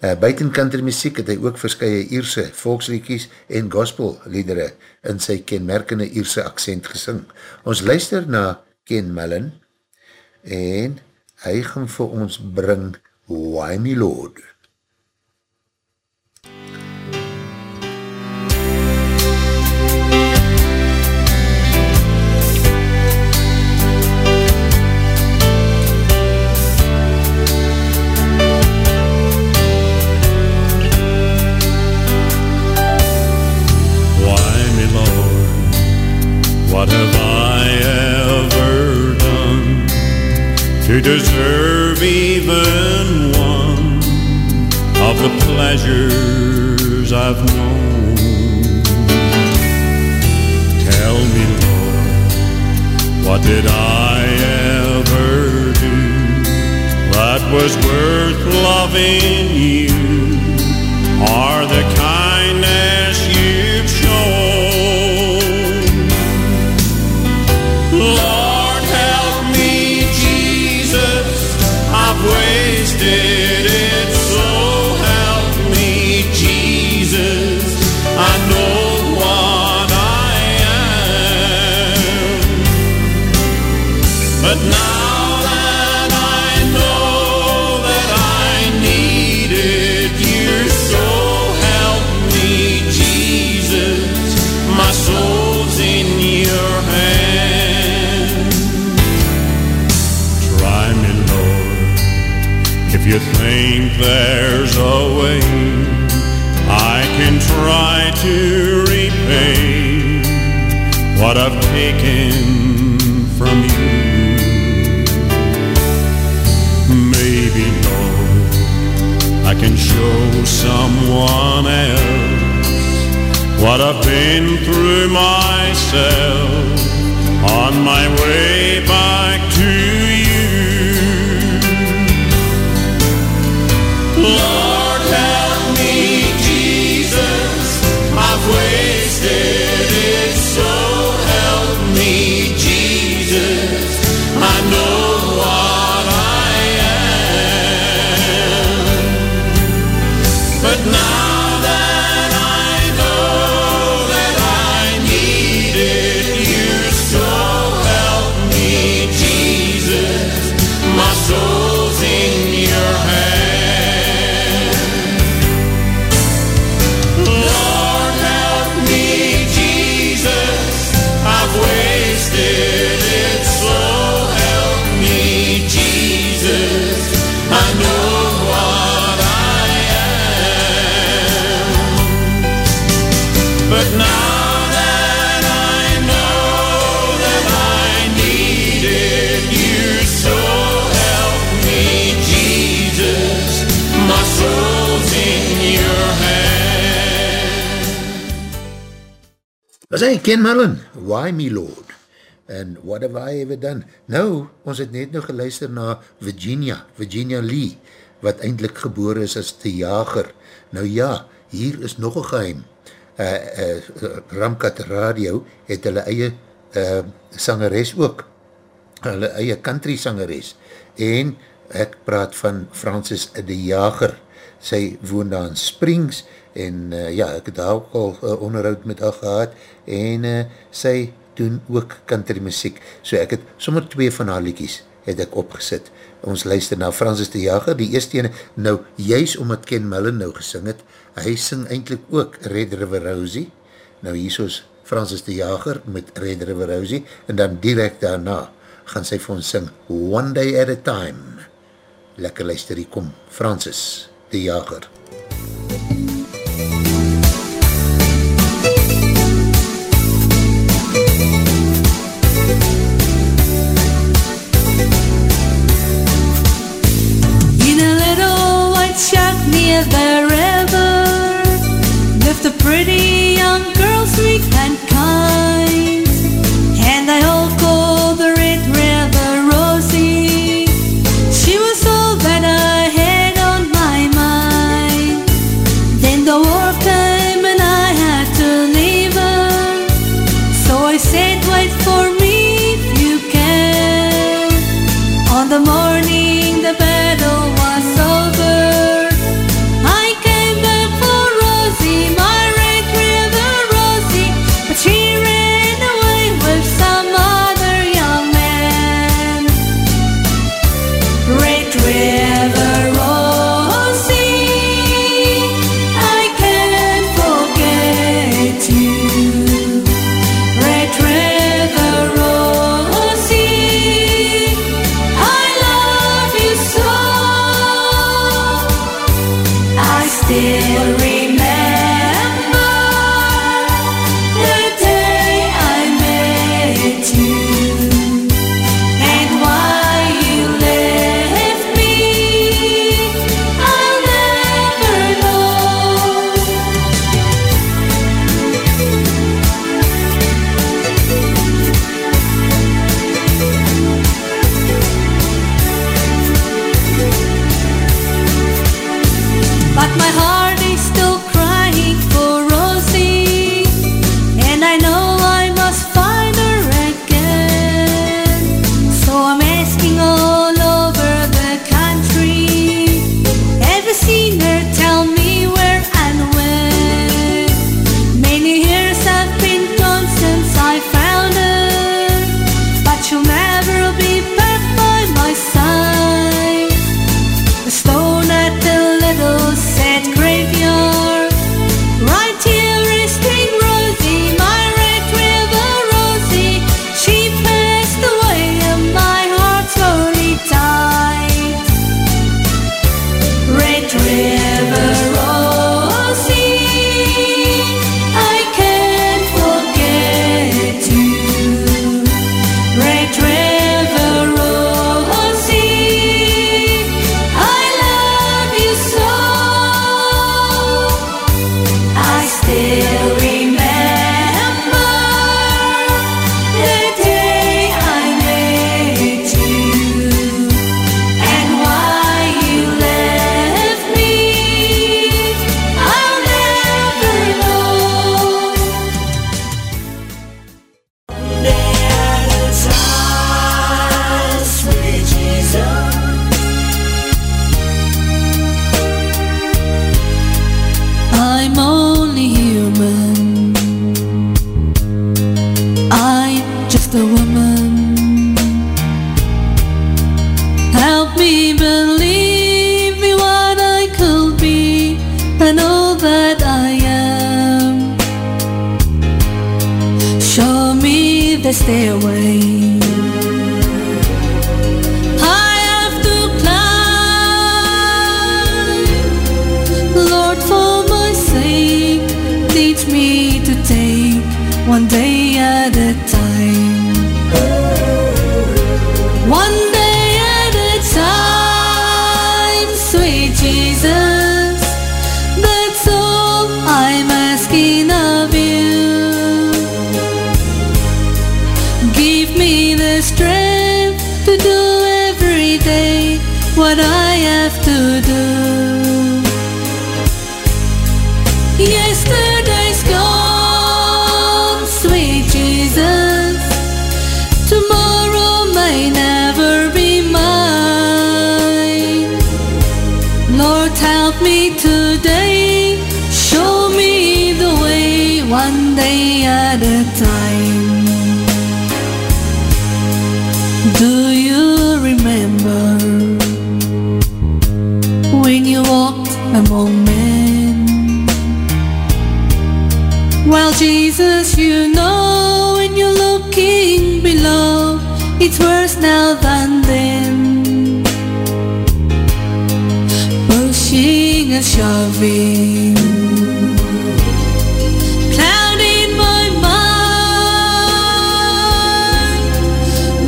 Uh, buiten country muziek het hy ook verskye Ierse volksliedjies en gospelliedere in sy kenmerkende Ierse accent gesing. Ons luister na Ken Mullen en hy gaan vir ons bring Why Me Lord. Why, me Lord, what have I to deserve even one of the pleasures I've known? Tell me, Lord, what did I ever do that was worth loving you? Or the kindness you think there's a way. I can try to repay what I've taken from you. Show someone else. What I've been through myself on my way back to Was hy, Ken Mullen, Why Me Lord? And what have I ever done? Nou, ons het net nou geluister na Virginia, Virginia Lee, wat eindelijk geboren is as te jager. Nou ja, hier is nog een geheim. Uh, uh, Ramkat Radio het hulle eie uh, sangeres ook, hulle eie country sangeres. En ek praat van Francis de Jager. Sy woon daar in Springs en uh, ja, ek het daar ook al uh, onderhoud met haar gehad en uh, sy doen ook country muziek. So ek het sommer twee van haar liekies het ek opgesit. Ons luister na Francis de Jager, die eerste ene, nou juist omdat Ken Mullen nou gesing het, hy sing eindelijk ook Red River Rosie, nou hier soos Francis de Jager met Red River Rosie, en dan direct daarna gaan sy vir ons sing One Day at a Time. Lekker luister, hier kom Francis de Jager. In shack near the river lived a pretty what I have to do. Now than then. Pushing and shoving, clouding my mind.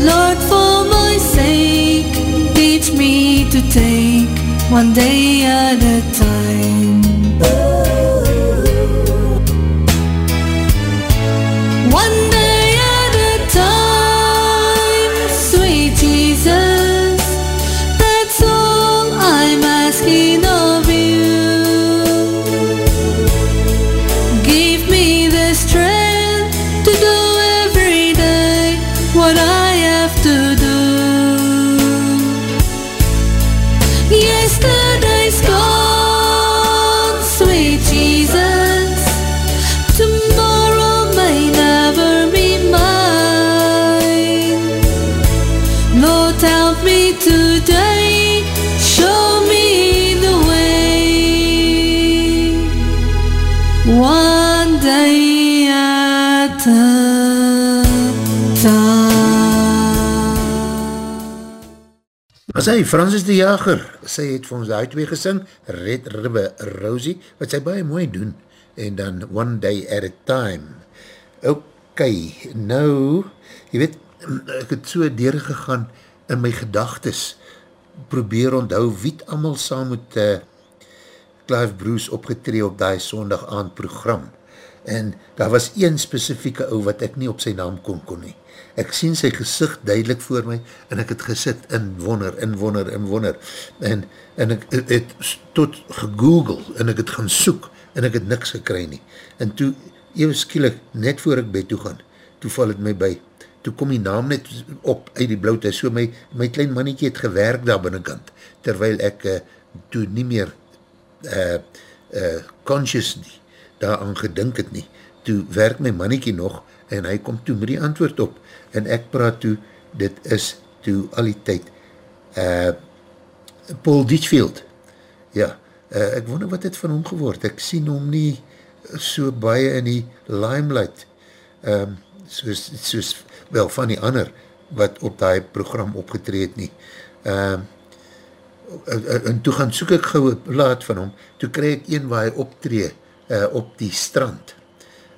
Lord, for my sake, teach me to take one day at a As hy, Francis de Jager, sy het vir ons die twee gesing, Red Ribbe Rosie, wat sy baie mooi doen, en dan One Day at a Time. Ok, nou, jy weet, ek het so deurgegaan in my gedagtes, probeer onthou wie het allemaal saam met uh, Clive Bruce opgetree op die sondag aand program. En daar was een specifieke ou wat ek nie op sy naam kon kon nie. Ek sien sy gezicht duidelik voor my en ek het gesit in wonder, in wonder, in wonder. En, en ek het, het tot gegoogel en ek het gaan soek en ek het niks gekry nie. En toe, eeuw skielik, net voor ek bed toe gaan, toe val het my by. Toe kom die naam net op uit die blauwte. So my, my klein mannetje het gewerk daar binnenkant, terwyl ek uh, toe nie meer uh, uh, conscious nie, daaraan gedink het nie. Toe werk my mannetje nog en hy kom toe met die antwoord op en ek praat toe, dit is toe al die tyd uh, Paul Ditchfield. Ja, uh, ek wonder wat het van hom geword. Ek sien hom nie so baie in die limelight um, soos, soos wel van die ander wat op die program opgetreed nie. Um, en toe gaan soek ek gauw laat van hom, toe kry ek een waar hy optree uh, op die strand,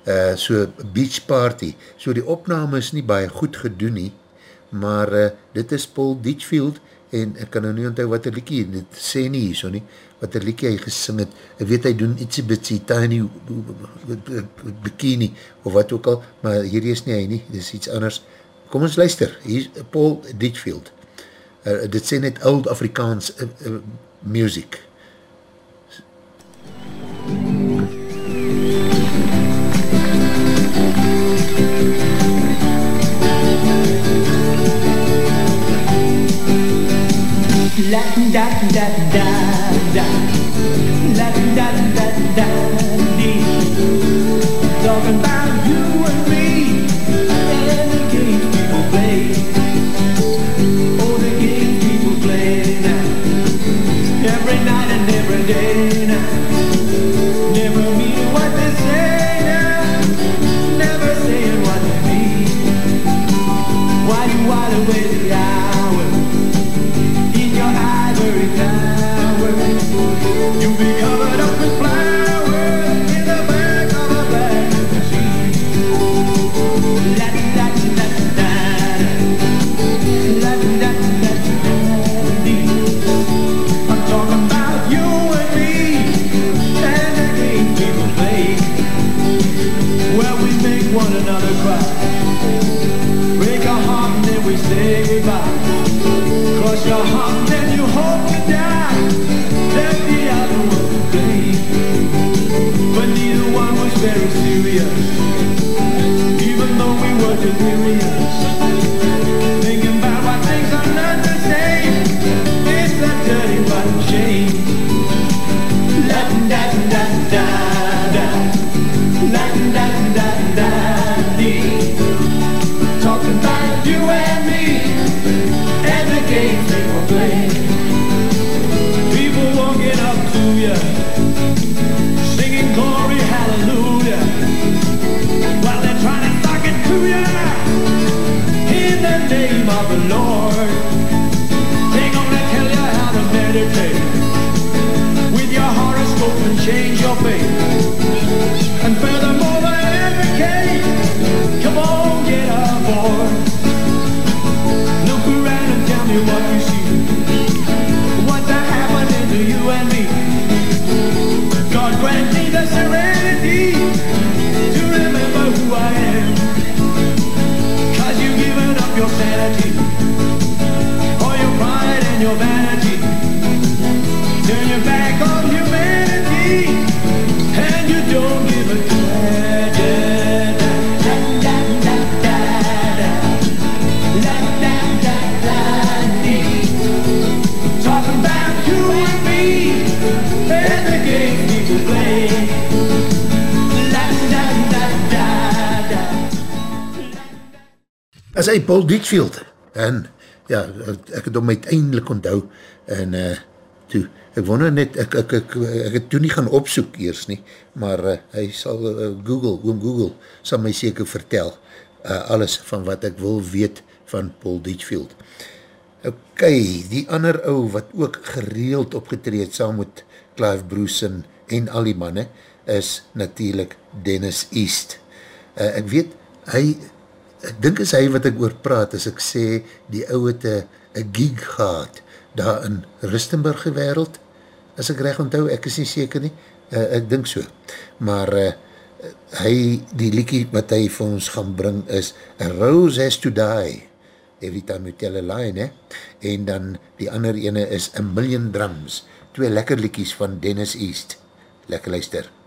uh, so beach party, so die opname is nie baie goed gedoen nie, maar uh, dit is Paul Ditchfield, en ek kan nou nie onthou wat een liekie, dit sê nie hier so nie, wat een liekie hy gesing het, ek weet hy doen ietsie bitsie, tiny bikini, of wat ook al, maar hier is nie hy nie, dit is iets anders, kom ons luister, hier is Paul Ditchfield, uh, dit sê net old Afrikaans uh, uh, music. La that, that. Paul Ditchfield en ja, ek het hom uiteindelik onthou en uh, toe, ek wonder net ek, ek, ek, ek het toe nie gaan opsoek eers nie, maar uh, hy sal uh, Google, oom Google sal my seker vertel uh, alles van wat ek wil weet van Paul Ditchfield ok, die ander ou wat ook gereeld opgetreed saam met Clive Bruce en, en al die manne is natuurlijk Dennis East. Uh, ek weet, hy ek dink is hy wat ek oor praat, as ek sê, die ou het een gig gehad, daar in Rustenburg gewereld, as ek recht onthou, ek is nie seker nie, uh, ek dink so, maar uh, hy, die liekie wat hy vir ons gaan bring is, A Rose Has To Die, every time you tell a lie, ne? en dan die ander ene is A Million Drums, twee lekker liekies van Dennis East, lekker luister. You've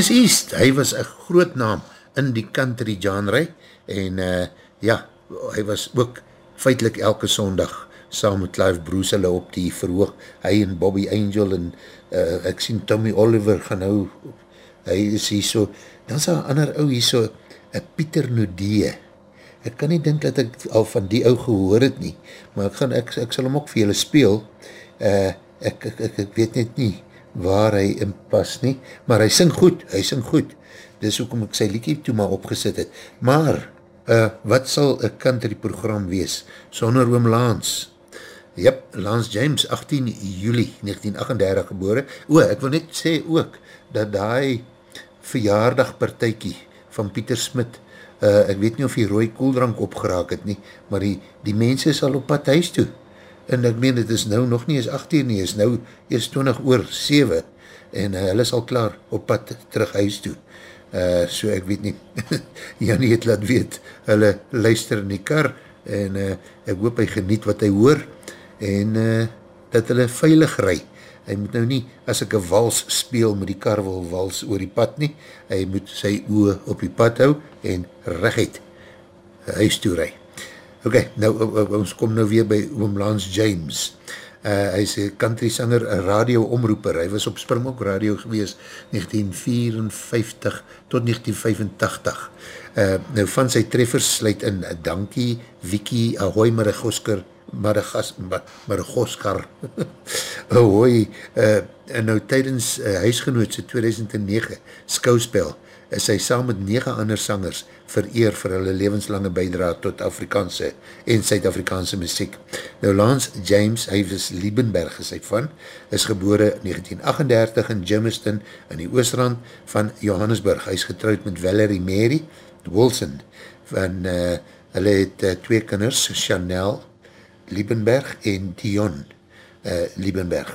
Dennis East, hy was een groot naam in die country genre en uh, ja, hy was ook feitlik elke sondag saam met Clive Bruce hulle op die verhoog, hy en Bobby Angel en uh, ek sien Tommy Oliver gaan nou, hy is hier so, dan is daar ander ou hier so, een Pieter Nudee, ek kan nie dink dat ek al van die ou gehoor het nie, maar ek, gaan, ek, ek sal hom ook vir julle speel, uh, ek, ek, ek, ek weet net nie waar hy in pas nie, maar hy sing goed, hy sing goed, dis ook om ek sy liekie toe maar opgesit het, maar, uh, wat sal een country program wees, sonder oom Lance, Yep, Lance James, 18 juli 1938 gebore. O, ek wil net sê ook, dat die verjaardagpartijkie van Pieter Smit, uh, ek weet nie of die rooi koeldrank opgeraak het nie, maar die, die mense is al op pad huis toe. En ek meen, het is nou nog nie eens 8 uur nie, is nou eers 20 oor 7, en uh, hulle is al klaar op pad terug huis toe. Uh, so ek weet nie, [LAUGHS] Jannie het laat weet, hulle luister in die kar, en uh, ek hoop hy geniet wat hy hoor, en uh, dat hulle veilig rui. Hy moet nou nie, as ek een wals speel, met die kar wil wals oor die pad nie, hy moet sy oe op die pad hou, en recht huis toe rui. Ok, nou, ons kom nou weer by oom Lance James. Uh, hy is een country sanger, een radio omroeper, hy was op Springbok Radio gewees 1954 tot 1985. Uh, nou van sy treffers sluit in Dankie, Vicky, Ahoy Marigosker, Marigoskar, [LAUGHS] Ahoy, uh, en nou tydens uh, huisgenootse 2009 skouspel, is hy saam met 9 ander sangers vereer vir hulle levenslange bijdraad tot Afrikaanse en Suid-Afrikaanse muziek. Nou Lance James, hy is Liebenberg is hy van, is gebore 1938 in Jamestown in die oostrand van Johannesburg. Hy is getrouwd met Valerie Mary Wilson van uh, hulle het uh, twee kinders, Chanel Liebenberg en Dion uh, Liebenberg.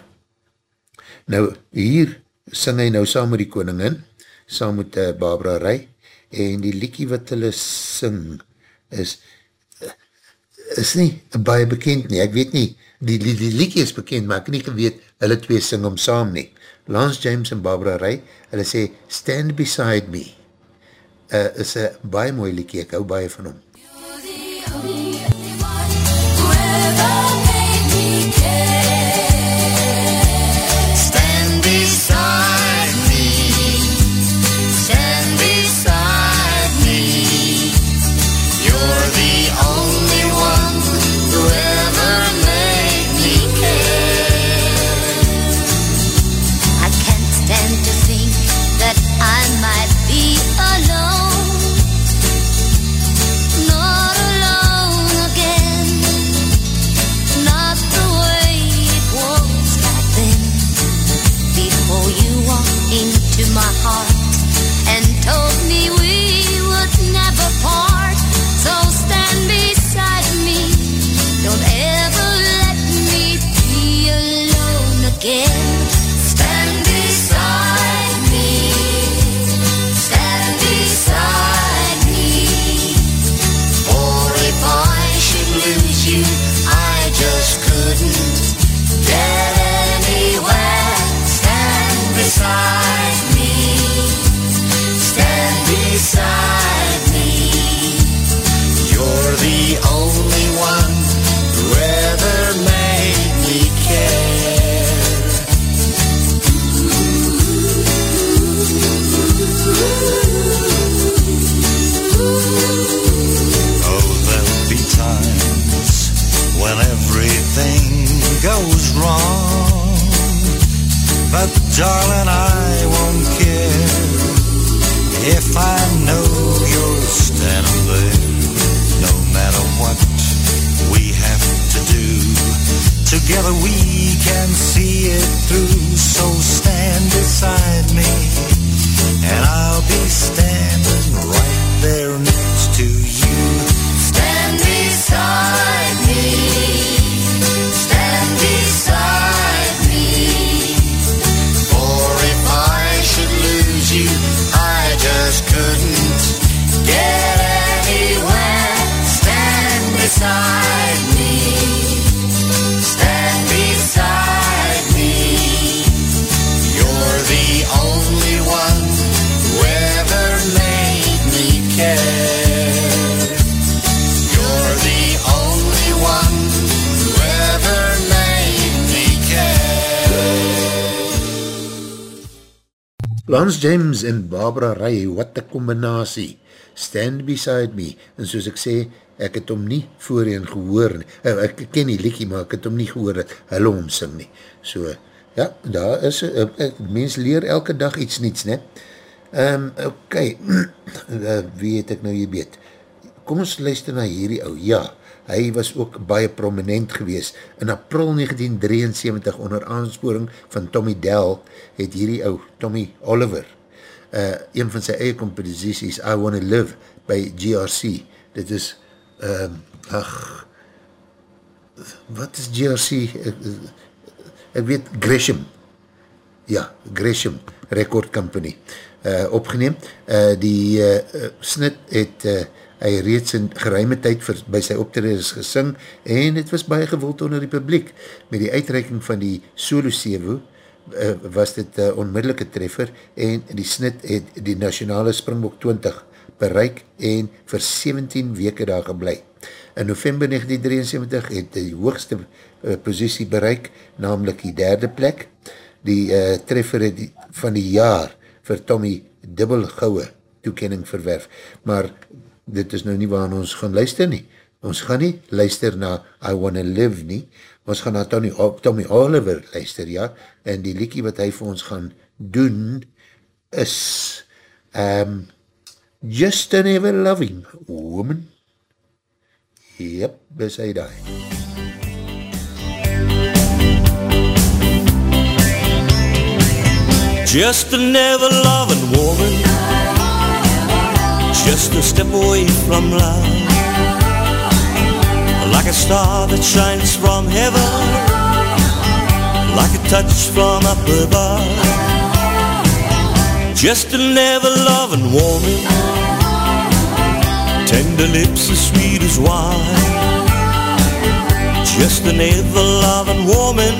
Nou hier sing hy nou saam met die koningin, saam met uh, Barbara Rai, en die liekie wat hulle sing is is nie baie bekend nie, ek weet nie, die, die, die liekie is bekend, maar ek nie geweet, hulle twee sing om saam nie. Lance James en Barbara Rai, hulle sê, Stand Beside Me, uh, is een baie mooi liekie, ek hou baie van hom. Lance James en Barbara Ray, wat een combinatie. Stand Beside Me. En soos ek sê, ek het hom nie voorheen gehoor. Uh, ek ken die liekie, maar ek het hom nie gehoor dat hulle hom sing nie. So, ja, daar is, uh, uh, mens leer elke dag iets niets, ne? Um, ok, uh, wie het ek nou hier beet? Kom ons luister na hierdie ou. Ja, hy was ook baie prominent gewees. In april 1973, onder aansporing van Tommy Dell, het hierdie ou, Tommy Oliver, uh, een van sy eie composities, I Wanna Live, by GRC. Dit is, um, ach, wat is GRC? Ek, ek weet, Gresham. Ja, Gresham Record Company. Uh, opgeneem. Uh, die uh, snit het uh, hy reeds in geruime tyd vir, by sy optreders gesing en het was baie gewild onder die publiek. Met die uitreiking van die solo sevo uh, was dit uh, onmiddellike treffer en die snit het die nationale Springbok 20 bereik en vir 17 weke daar geblei. In november 1973 het die hoogste uh, positie bereik, namelijk die derde plek. Die uh, treffer het die, van die jaar vir Tommy dubbelgouwe toekenning verwerf. Maar dit is nou nie waar ons gaan luister nie. Ons gaan nie luister na I Wanna Live nie. Ons gaan na Tommy, Tommy Oliver luister, ja. En die liekie wat hy vir ons gaan doen is um, Just an Ever Loving Woman. Yep, is hy daar. Just a never loving woman Just a step away from love. Like a star that shines from heaven. Like a touch from up above. Just a never loving woman. Tender lips as sweet as wine. Just an ever loving woman.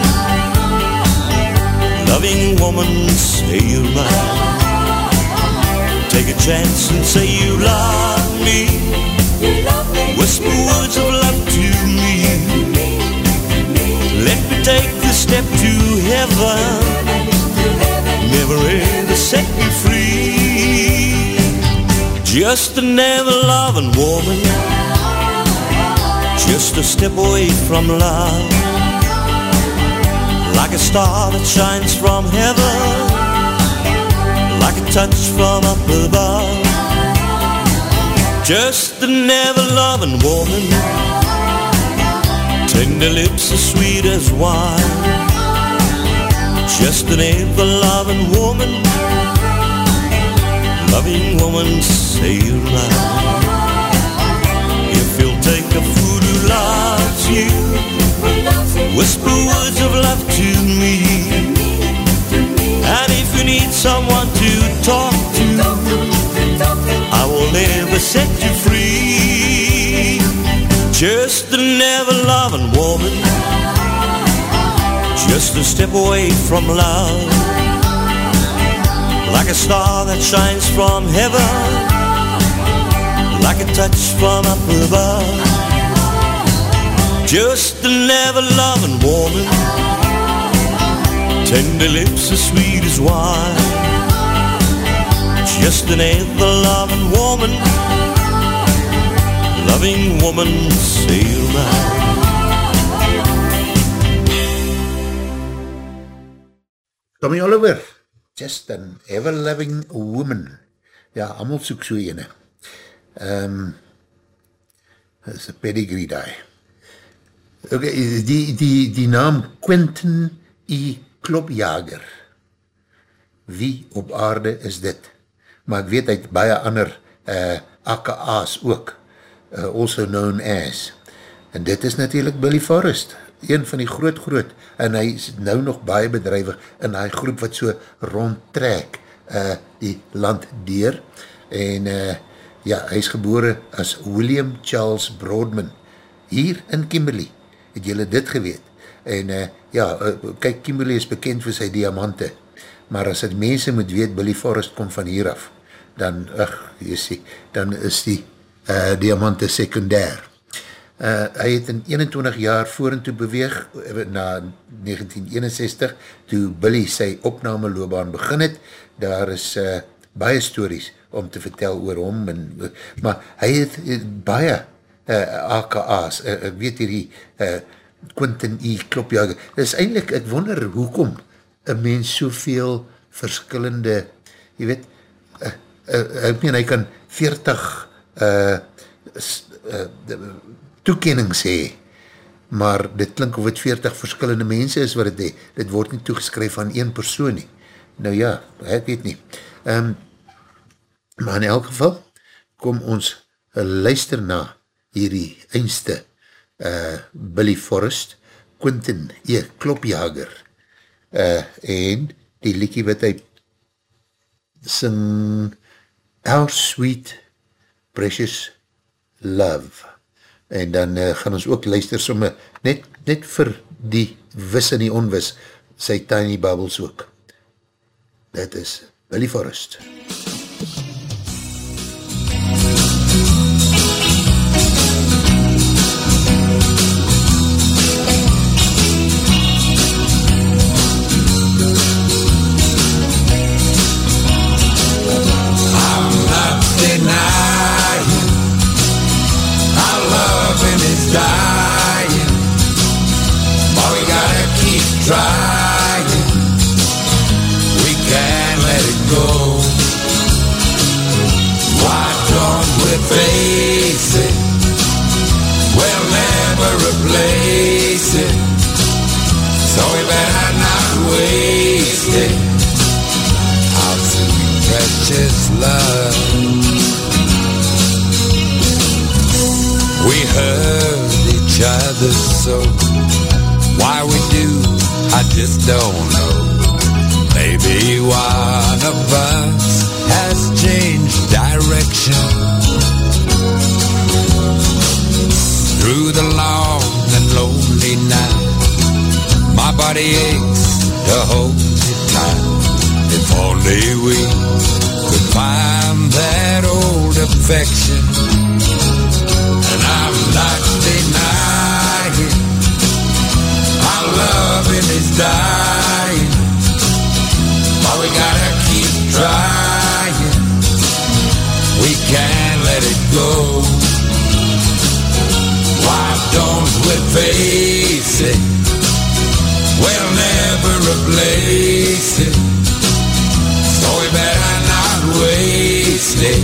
Loving woman, say you're mine Take a chance and say you love me. Whisper words of love to me. Let me take the step to heaven. Never ever set me free. Just a never loving woman. Just a step away from love. Like a star that shines from heaven Like a touch from up above. Just a never-loving woman. Tender lips as sweet as wine. Just an ever-loving woman. Loving woman, say you're mine If you'll take a fool who loves you Whisper words of love to me need someone to talk to. I will never set you free. Just a never-loving woman. Just a step away from love. Like a star that shines from heaven. Like a touch from up above. Just a never-loving woman Tender lips as sweet as wine Just an ever-loving woman Loving woman, say you're mine Tommy Oliver, just an ever-loving woman. Ja, allemaal soek so ene. Um, is een pedigree daar. Ok, die, die, die naam Quentin E. Klopjager. Wie op aarde is dit? Maar ek weet, hy het baie ander uh, AKA's ook, uh, also known as. En dit is natuurlijk Billy Forrest, een van die groot groot, en hy is nou nog baie bedrijwig in die groep wat so rondtrek uh, die land deur, en uh, ja, hy is gebore as William Charles Broadman, hier in Kimberley, het julle dit geweet, en uh, ja, uh, kyk, Kimberley is bekend vir sy diamante, maar as het mense moet weet, Billy Forrest kom van hier af, dan, ach, jy sê, dan is die uh, diamante secundair. Uh, hy het in 21 jaar voor en toe beweeg na 1961 toe Billy sy opname loopbaan begin het. Daar is uh, baie stories om te vertel oor hom, en, maar hy het uh, baie uh, AKA's, uh, ek weet hierdie uh, Quentin E. Klopjager. Is eindelijk, ek wonder hoekom een mens soveel verskillende, jy weet, uh, uh, ek meen, hy kan 40 uh, uh, toekennings hee, maar dit klink of het 40 verskillende mense is wat het hee. Dit word nie toegeskryf aan een persoon nie. Nou ja, ek weet nie. Um, maar in elk geval, kom ons luister na hierdie eindste uh, Billy Forrest, Quentin E. Klopjager, uh, en die liekie wat hy sing Our Sweet Precious Love. En dan uh, gaan ons ook luister somme net, net vir die wis en die onwis sy Tiny Bubbles ook. Dit is Billy Forrest. I'm so. Why we do, I just don't know. Maybe one of us has changed direction. Through the long and lonely night, my body aches to hold you tight. If only we could find that old affection. And I'm not denying our loving is dying. But we gotta keep trying. We can't let it go. Why don't we face it? We'll never replace it. So we better not waste it.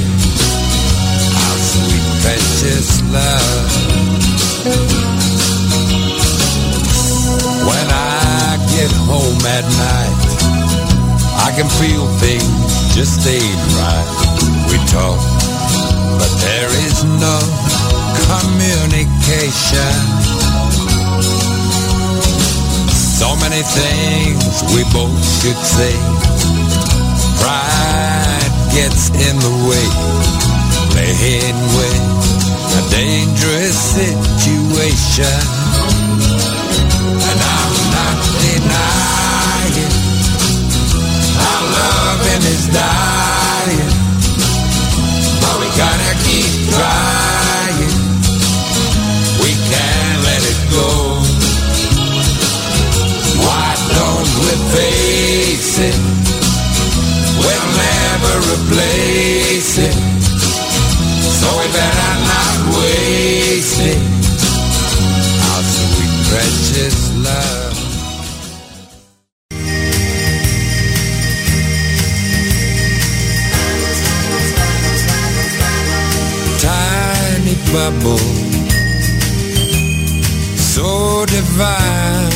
Our sweet precious love. Home at night, I can feel things just ain't right. We talk, but there is no communication. So many things we both should say. Pride gets in the way, playing with a dangerous situation. And not denying our loving is dying, but we gotta keep trying. We can't let it go. Why don't we face it? We'll never replace it. So we better not waste it. Our sweet precious love. Bubble, so divine.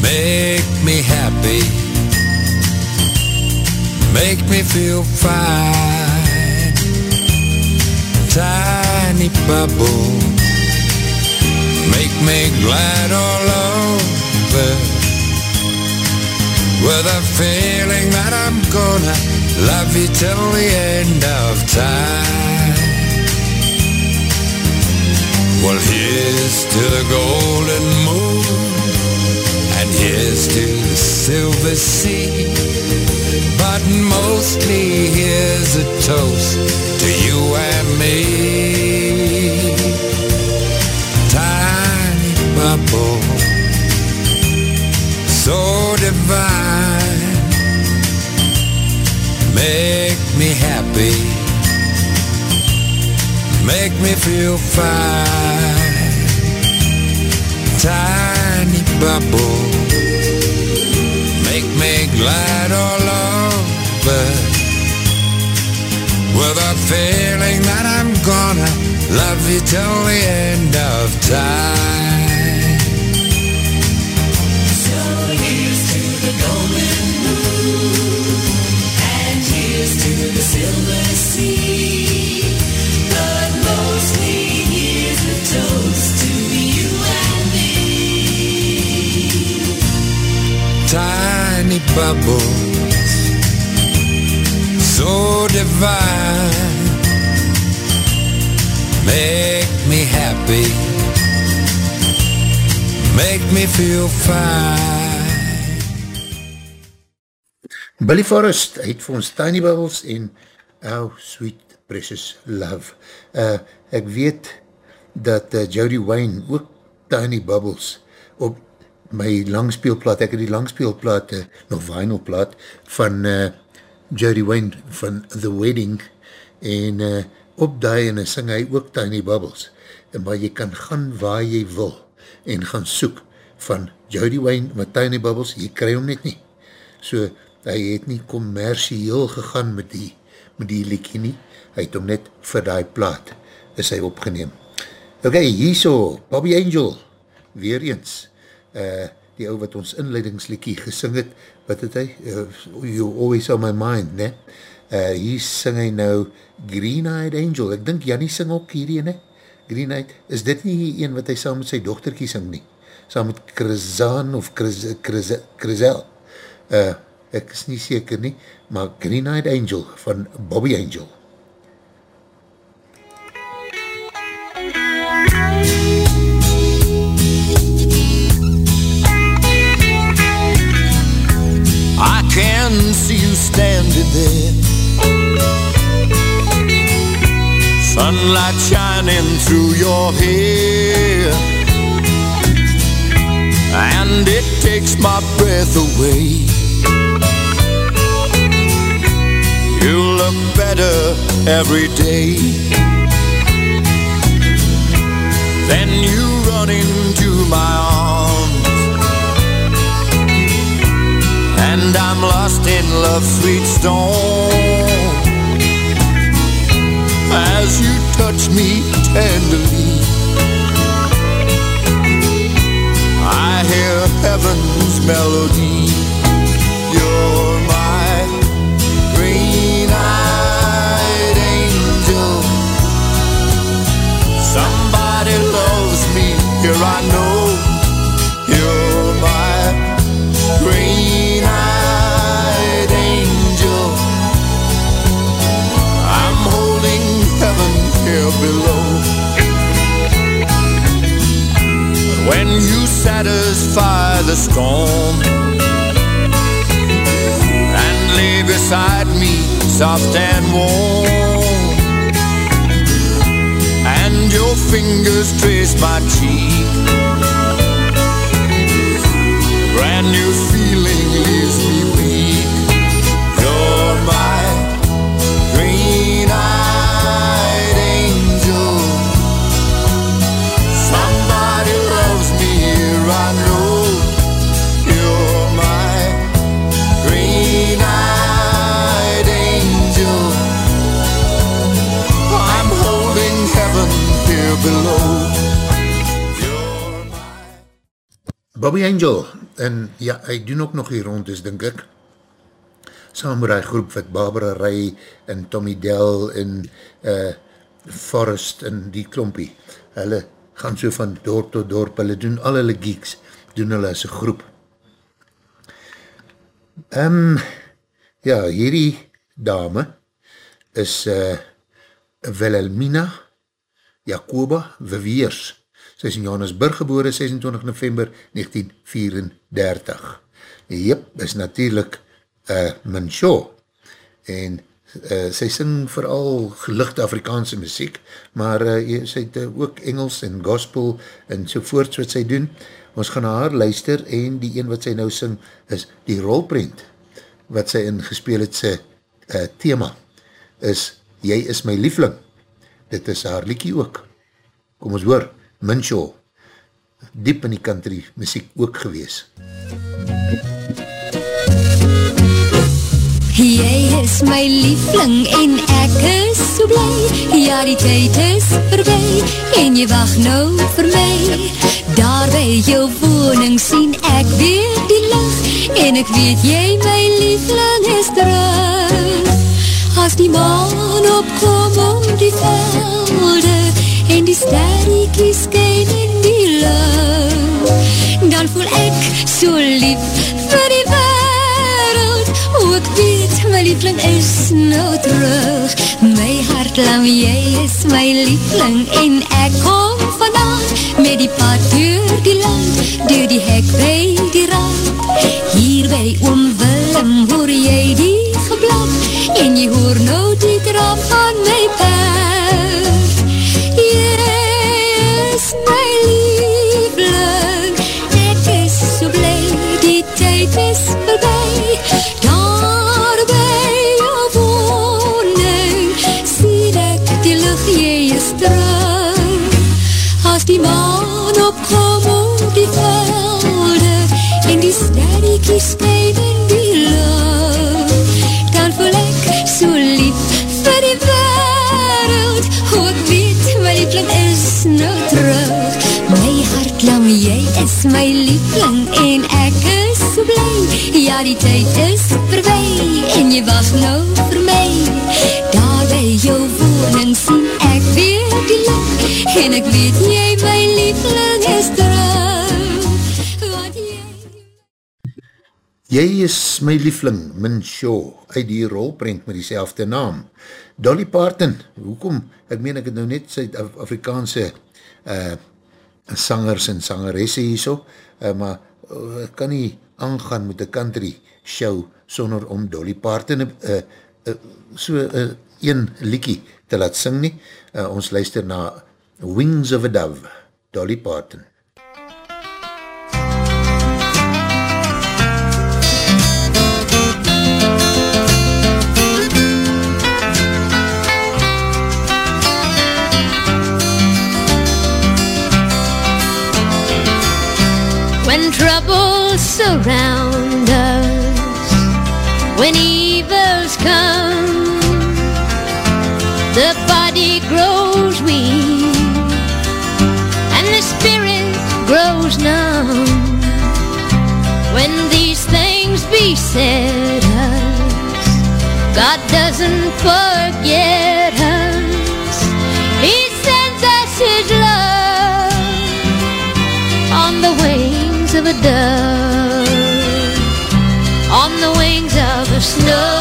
Make me happy, make me feel fine. Tiny bubble, make me glad all over. With a feeling that I'm gonna love you till the end of time. Well, here's to the golden moon, and here's to the silver sea. But mostly here's a toast to you and me. Tiny bubble, so divine, make me happy, make me feel fine. Tiny bubble, make me glad all over. With a feeling that I'm gonna love you till the end of time. Tiny bubbles, so divine. Make me happy, make me feel fine. Billy Forrest, hy het vir ons Tiny Bubbles en Oh Sweet Precious Love. Uh, ek weet dat uh, Jody Wayne ook Tiny Bubbles op my langspeelplaat, ek het die langspeelplaat, uh, nog vinylplaat, van uh, Jody Wayne van The Wedding en uh, op die en sing hy ook Tiny Bubbles. En maar jy kan gaan waar jy wil en gaan soek van Jody Wayne met Tiny Bubbles, jy kry hom net nie. So, hy het nie commercieel gegaan met die, met die liekie nie, hy het hom net vir die plaat, is hy opgeneem. Ok, hierso, Bobby Angel, weer eens, uh, die ou wat ons inleidingsliekie gesing het, wat het hy? Uh, you always on my mind, ne? Uh, hier sing hy nou Green-Eyed Angel, ek dink Jannie sing ook hierdie, ne? Green-Eyed, is dit nie die een wat hy saam met sy dochterkie sing nie? Saam met Krizan of Kriz, Kriz, Krizel? Uh, ek is nie seker nie, maar Green-Eyed Angel van Bobby Angel. I can see you standing there. Sunlight shining through your hair. And it takes my breath away. You look better every day. Then you run into my arms. And I'm lost in love's sweet storm. As you touch me tenderly, I hear heaven's melody. You're my green-eyed angel. Somebody loves me, here I know. When you satisfy the storm. And lay beside me, soft and warm, and your fingers trace my cheek. Brand new feeling below. Bobby Angel, en ja, hy doen ook nog hier rond is, denk ek, saam met die groep wat Barbara Ray en Tommy Dell en uh, Forrest en die klompie, hulle gaan so van dorp tot dorp, hulle doen al hulle geeks, doen hulle as een groep. Um, ja, hierdie dame is uh, Wilhelmina Jacoba Viviers, Sy is in Johannesburg geboore 26 november 1934. Jep, is natuurlijk uh, Minshaw. En uh, sy sing vooral gelichte Afrikaanse muziek, maar uh, sy het uh, ook Engels en gospel en sovoorts wat sy doen. Ons gaan haar luister en die een wat sy nou sing is die rolprint wat sy ingespeel het sy uh, thema is Jy is my liefling dit is haar liekie ook. Kom ons hoor, Minshaw, diep in die country muziek ook gewees. Jy is my liefling en ek is so bly Ja die tyd is voorbij en jy wacht nou vir my Daar by jou woning sien ek weer die licht En ek weet jy my liefling is terug As die maan opkom om die velde. En die sterretjie skyn in die lucht. Dan voel ek so lief vir die wereld. O, ek weet, my liefling is nou terug. My hart lang, jy is my liefling. En ek kom vandaan Met die pad door die land Door die hek by die rand Hier by oom Willem Hoor jy die jy hoor nou die draf van my perd. Jy is my liefling Ek is so blij Die tyd is voorbij Daar by jou woning Sien ek die lucht, jy is terug. As die maan opkom op die velde En die sterretjie skyn is my liefling En ek is so blij Ja, die tyd is voorbij En jy wacht nou vir my Daar by jou woning sien ek weer die licht En ek weet jy my liefling is terug Want jy Jy is my liefling, Min Shaw, uit die rolprent met die naam. Dolly Parton, hoekom? Ek meen ek het nou net Suid-Afrikaanse uh, sangers en sangeresse hier so, uh, maar uh, ek kan nie aangaan met een country show sonder om Dolly Parton uh, uh, so uh, een liekie te laat sing nie. Uh, ons luister na Wings of a Dove, Dolly Parton. Surround us, when evils come, the body grows weak and the spirit grows numb. When these things beset us, God doesn't forget us. He sends us His love on the wings of a dove, snow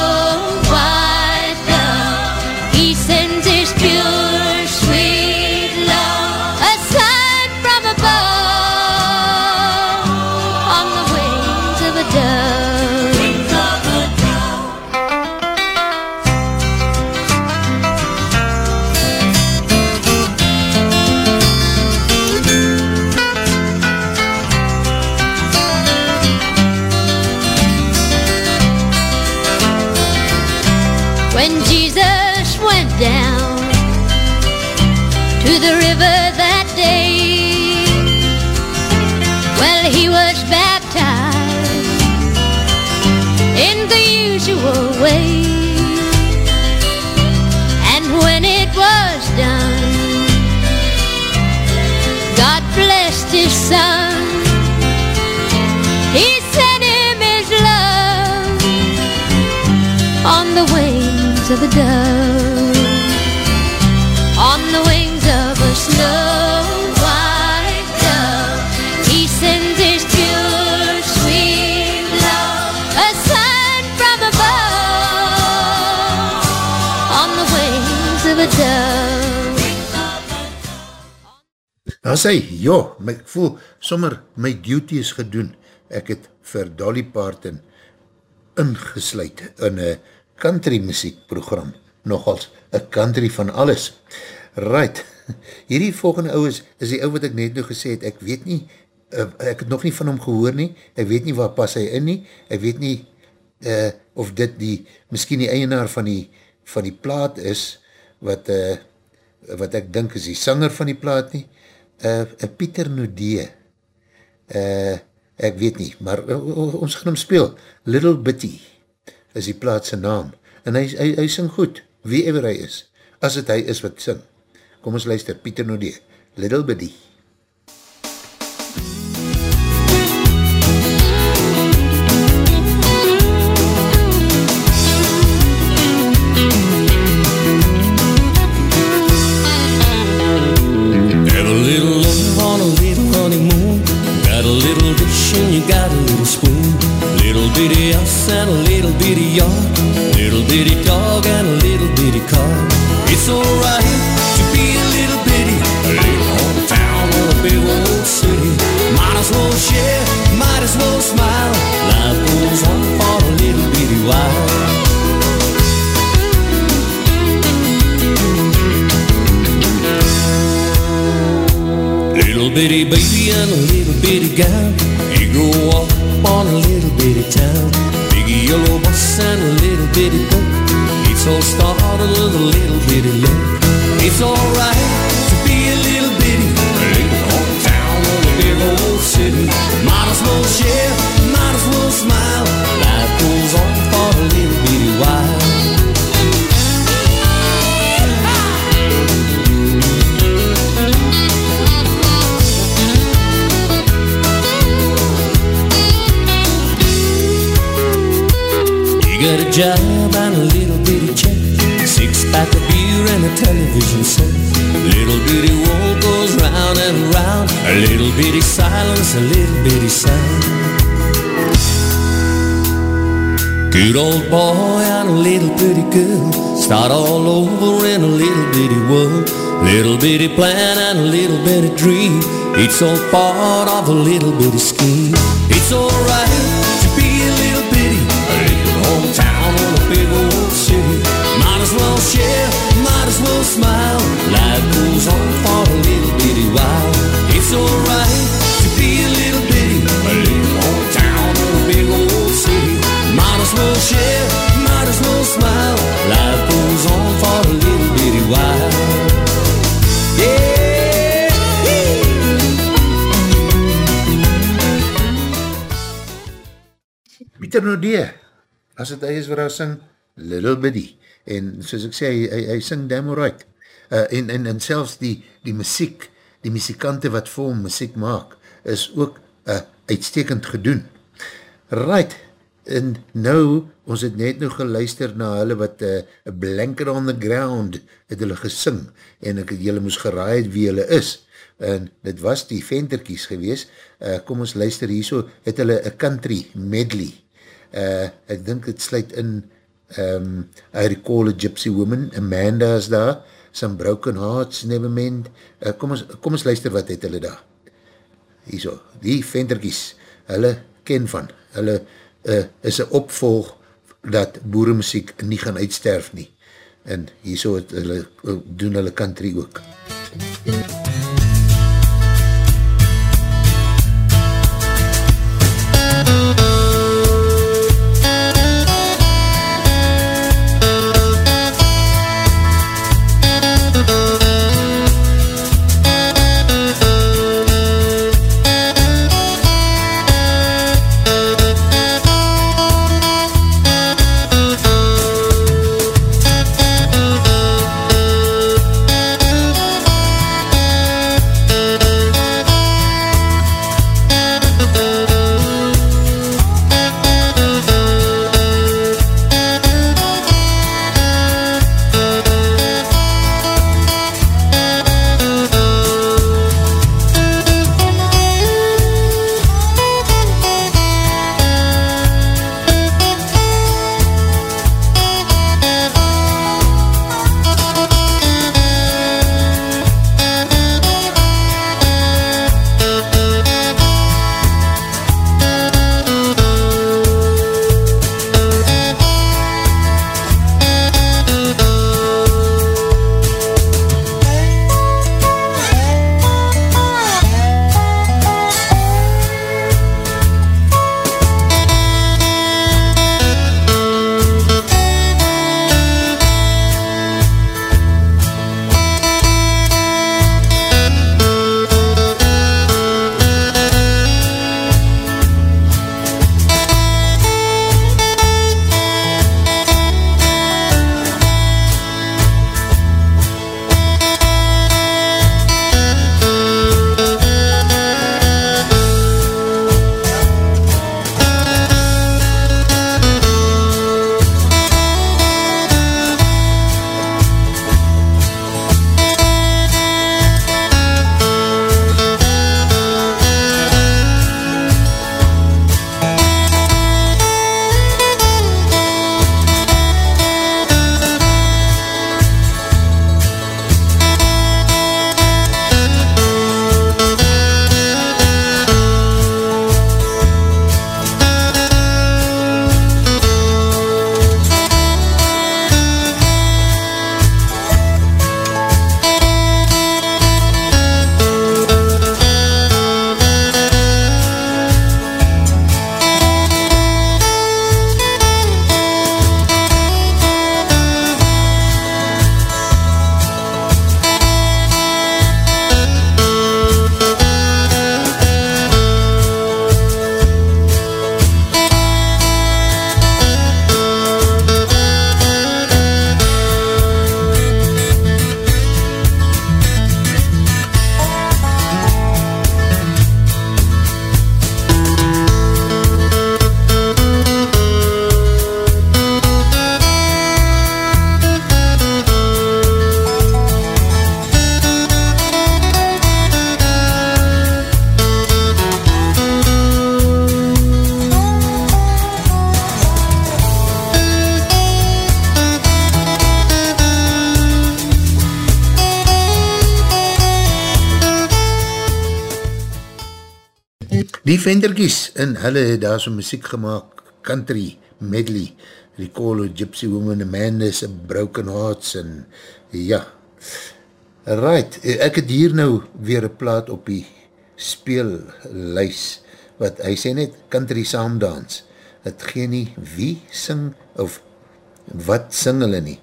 wings of a dove, on the wings of a snow white dove. He sends his pure, sweet love, a sign from above, on the wings of a dove. Daar sê, joh, my, ek voel sommer my duty is gedoen. Ek het vir Dolly Parton ingesluit in een country muziek program, nogals een country van alles. Right, hierdie volgende ou is, is die ou wat ek net nou gesê het, ek weet nie, uh, ek het nog nie van hom gehoor nie, ek weet nie waar pas hy in nie, ek weet nie uh, of dit die, miskien die eienaar van die, van die plaat is, wat uh, wat ek dink is die sanger van die plaat nie, uh, Pieter Nodee, uh, ek weet nie, maar uh, ons gaan hom speel, Little Bitty is die plaatse naam, en hy, hy, hy sing goed, wie ever hy is, as het hy is wat sing. Kom ons luister, Pieter Nodee, Little Bitty. Baby and a little bitty gown. Old boy and a little pretty girl. Start all over in a little bitty world. Little bitty plan and a little bitty dream. It's all part of a little bitty scheme. It's alright Pieter Nodee, as het hy is waar hy sing, Little Biddy, en soos ek sê, hy, hy, hy sing damn right, uh, en, en, en selfs die, die muziek, die muzikante wat vir hom muziek maak, is ook uh, uitstekend gedoen. Right, en nou, ons het net nou geluister na hulle wat uh, a blanket on the ground het hulle gesing, en ek het julle moes geraai wie hulle is, en dit was die venterkies gewees, uh, kom ons luister hierso, het hulle a country medley, uh, ek dink het sluit in um, I recall a gypsy woman, Amanda is daar, some broken hearts, never mend, uh, kom, ons, kom ons luister wat het hulle daar, hierso, die venterkies, hulle ken van, hulle uh, is een opvolg dat boeremuziek nie gaan uitsterf nie, en hierso het hulle, doen hulle country ook. MUZIEK Venderkies, en hulle het daar so muziek gemaakt, country, medley, Recall a Gypsy Woman, a Broken Hearts, en ja. Right, ek het hier nou weer een plaat op die speellys, wat hy sê net country saamdans, het gee nie wie sing, of wat sing hulle nie.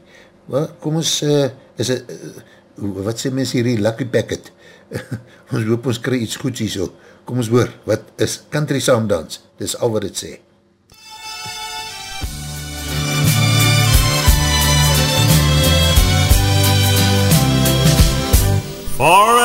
Well, kom ons, uh, is het, uh, wat sê mens hier die lucky packet? [LAUGHS] ons hoop ons kry iets goeds hier so. Kom ons hoor, wat is country saamdans? Dis al wat het sê. Forever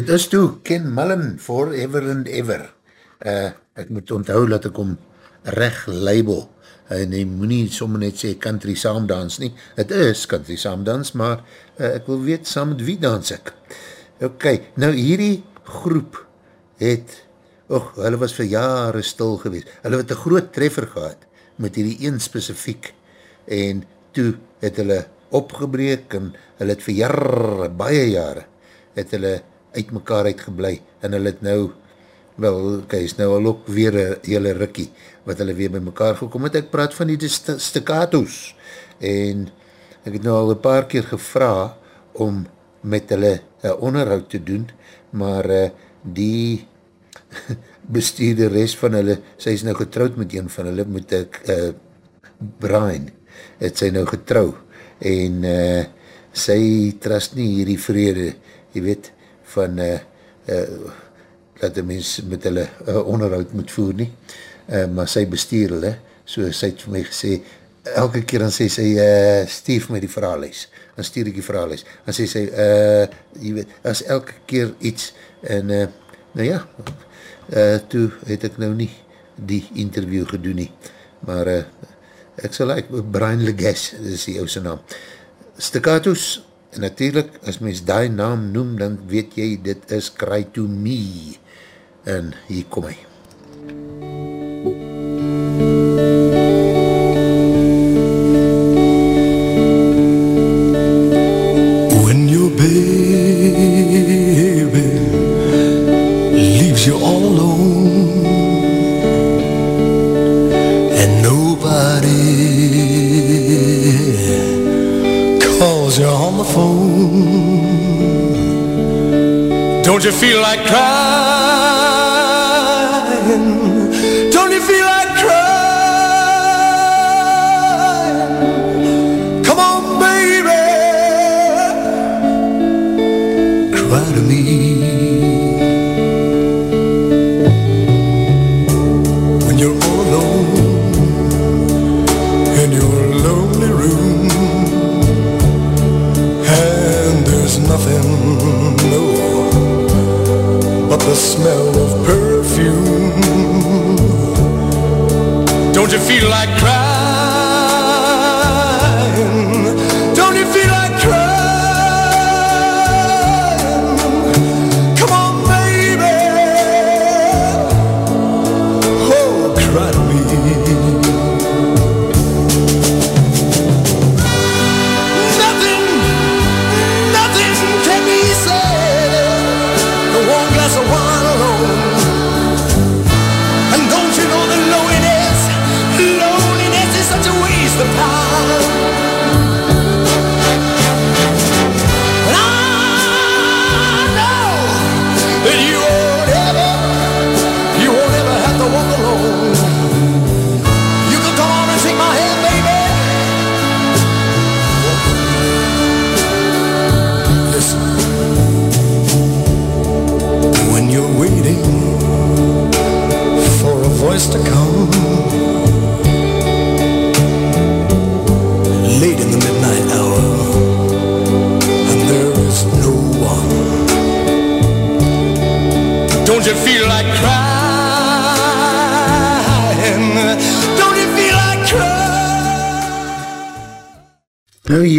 dit is toe Ken Mullen, Forever and Ever. Uh, ek moet onthou dat ek om reg label, en jy moet nie sommer net sê country saamdans nie, het is country saamdans, maar uh, ek wil weet saam met wie dans ek. Ok, nou hierdie groep het, och, hulle was vir jare stil geweest, hulle het een groot treffer gehad, met hierdie een specifiek, en toe het hulle opgebreek, en hulle het vir jare, baie jare, het hulle uit mekaar uitgeblij, en hulle het nou, wel, ok, is nou al ook weer een hele rikkie, wat hulle weer by mekaar gekom het, ek praat van die st staccatos, en ek het nou al een paar keer gevra, om met hulle uh, onderhoud te doen, maar uh, die [LAUGHS] bestuurde rest van hulle, sy is nou getrouwd met een van hulle, met ek, uh, Brian, het sy nou getrouw, en uh, sy trust nie hierdie vrede, jy weet, van uh, uh, dat die mens met hulle uh, onderhoud moet voer nie, uh, maar sy bestuur hulle, so sy het vir my gesê, elke keer dan sê sy, uh, vir my die verhaalhuis, dan stuur ek die verhaalhuis, dan sê sy, uh, jy weet, as elke keer iets, en uh, nou ja, uh, toe het ek nou nie die interview gedoen nie, maar uh, ek sal like, Brian Legas, dit is die ouse naam, Staccatos, en natuurlijk, as mens die naam noem, dan weet jy, dit is Cry to Me, en hier kom hy. Don't you feel like crying? Don't you feel like crying? Come on, baby. Cry to me. The smell of perfume. Don't you feel like crying?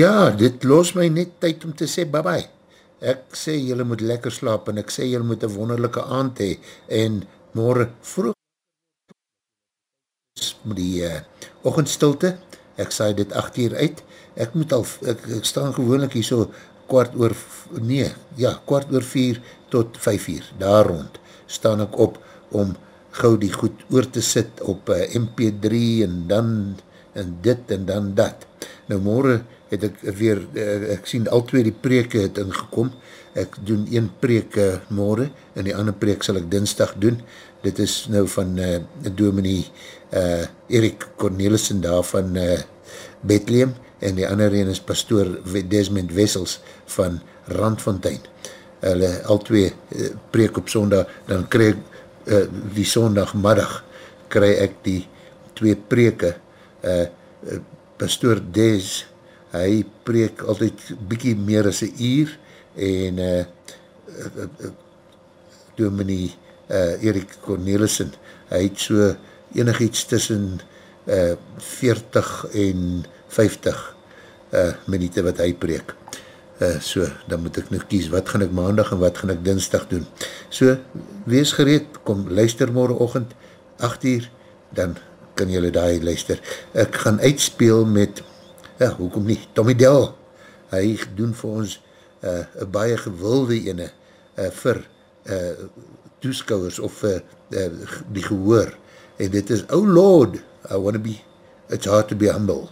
Ja, dit los my net tyd om te sê bye-bye. Ek sê jylle moet lekker slaap en ek sê jylle moet een wonderlijke aand hee en morgen vroeg met die uh, ochendstilte, ek saai dit 8 uur uit, ek moet al, ek, ek staan gewoonlik hier so kwart oor, nee, ja, kwart oor 4 tot 5 uur, daar rond, staan ek op om gauw die goed oor te sit op uh, MP3 en dan en dit en dan dat. Nou morgen het ek weer, uh, ek sien al twee die preke het ingekom, ek doen een preek uh, morgen en die ander preek sal ek dinsdag doen, dit is nou van uh, dominee uh, Erik Cornelissen daar van uh, Bethlehem en die ander een is pastoor Desmond Wessels van Randfontein. Hulle al twee uh, preek op sondag, dan krijg ek uh, die sondagmiddag kry ek die twee preke uh, pastoor Des hy preek altyd bykie meer as een uur en uh, uh, uh, dominee uh, Erik Cornelissen hy het so enig iets tussen uh, 40 en 50 uh, minute wat hy preek Uh, so, dan moet ek nog kies, wat gaan ek maandag en wat gaan ek dinsdag doen. So, wees gereed, kom luister morgenochtend, 8 uur, dan kan jylle daar luister. Ek gaan uitspeel met, ja, hoekom nie, Tommy Dell. Hy doen vir ons uh, baie gewilde ene uh, vir uh, toeskouwers of uh, uh, die gehoor. En dit is, oh Lord, I wanna be, it's hard to be humble.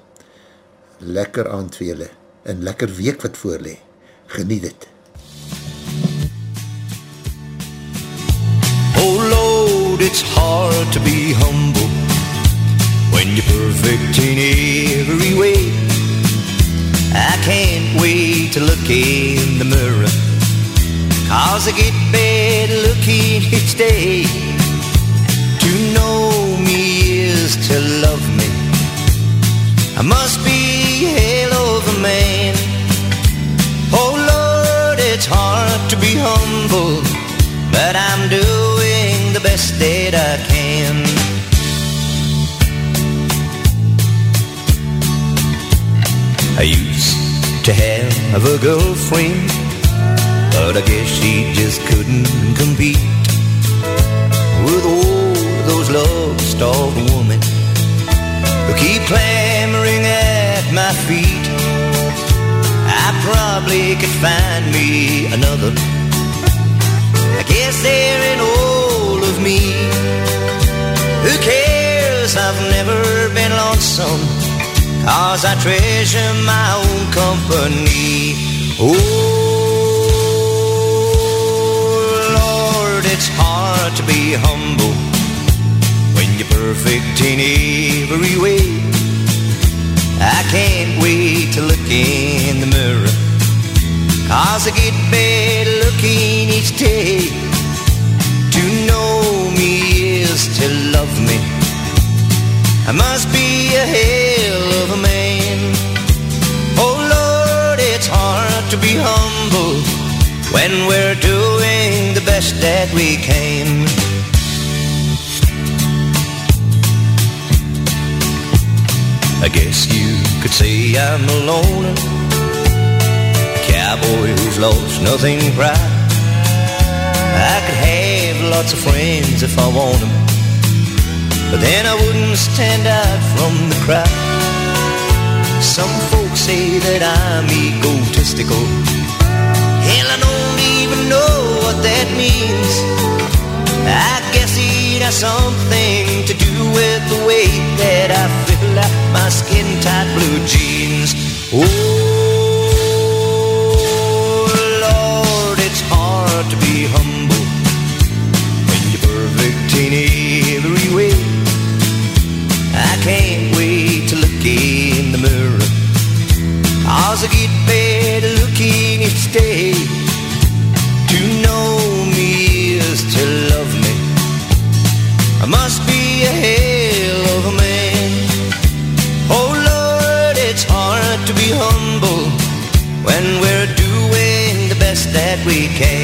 Lekker aand vir jylle en lekker week wat voorlee. Geniet het. Oh Lord, it's hard to be humble when you're perfect in every way. I can't wait to look in the mirror, cause I get better looking each day. To know me is to love me. I must be hell a man. Oh Lord, it's hard to be humble, but I'm doing the best that I can. Used to have a girlfriend, but I guess she just couldn't compete with all those love-starved women who keep clamoring at my feet. I probably could find me another. I guess there in all of me. Who cares? I've never been lonesome. Cause I treasure my own company. Oh, Lord, it's hard to be humble when you're perfect in every way. I can't wait to look in the mirror. Cause I get better looking each day. To know me is to love me. I must be a be humble when we're doing the best that we can. I guess you could say I'm a loner, cowboy who's lost nothing pride. I could have lots of friends if I want 'em, but then I wouldn't stand out from the crowd. Some folks say that I'm egotistical. Hell, I don't even know what that means. I guess it has something to do with the way that I fill out my skin tight blue jeans. Oh, Lord, it's hard to be humble when you're perfect in Cause I get better looking each day. To know me is to love me. I must be a hell of a man. Oh Lord, it's hard to be humble when we're doing the best that we can.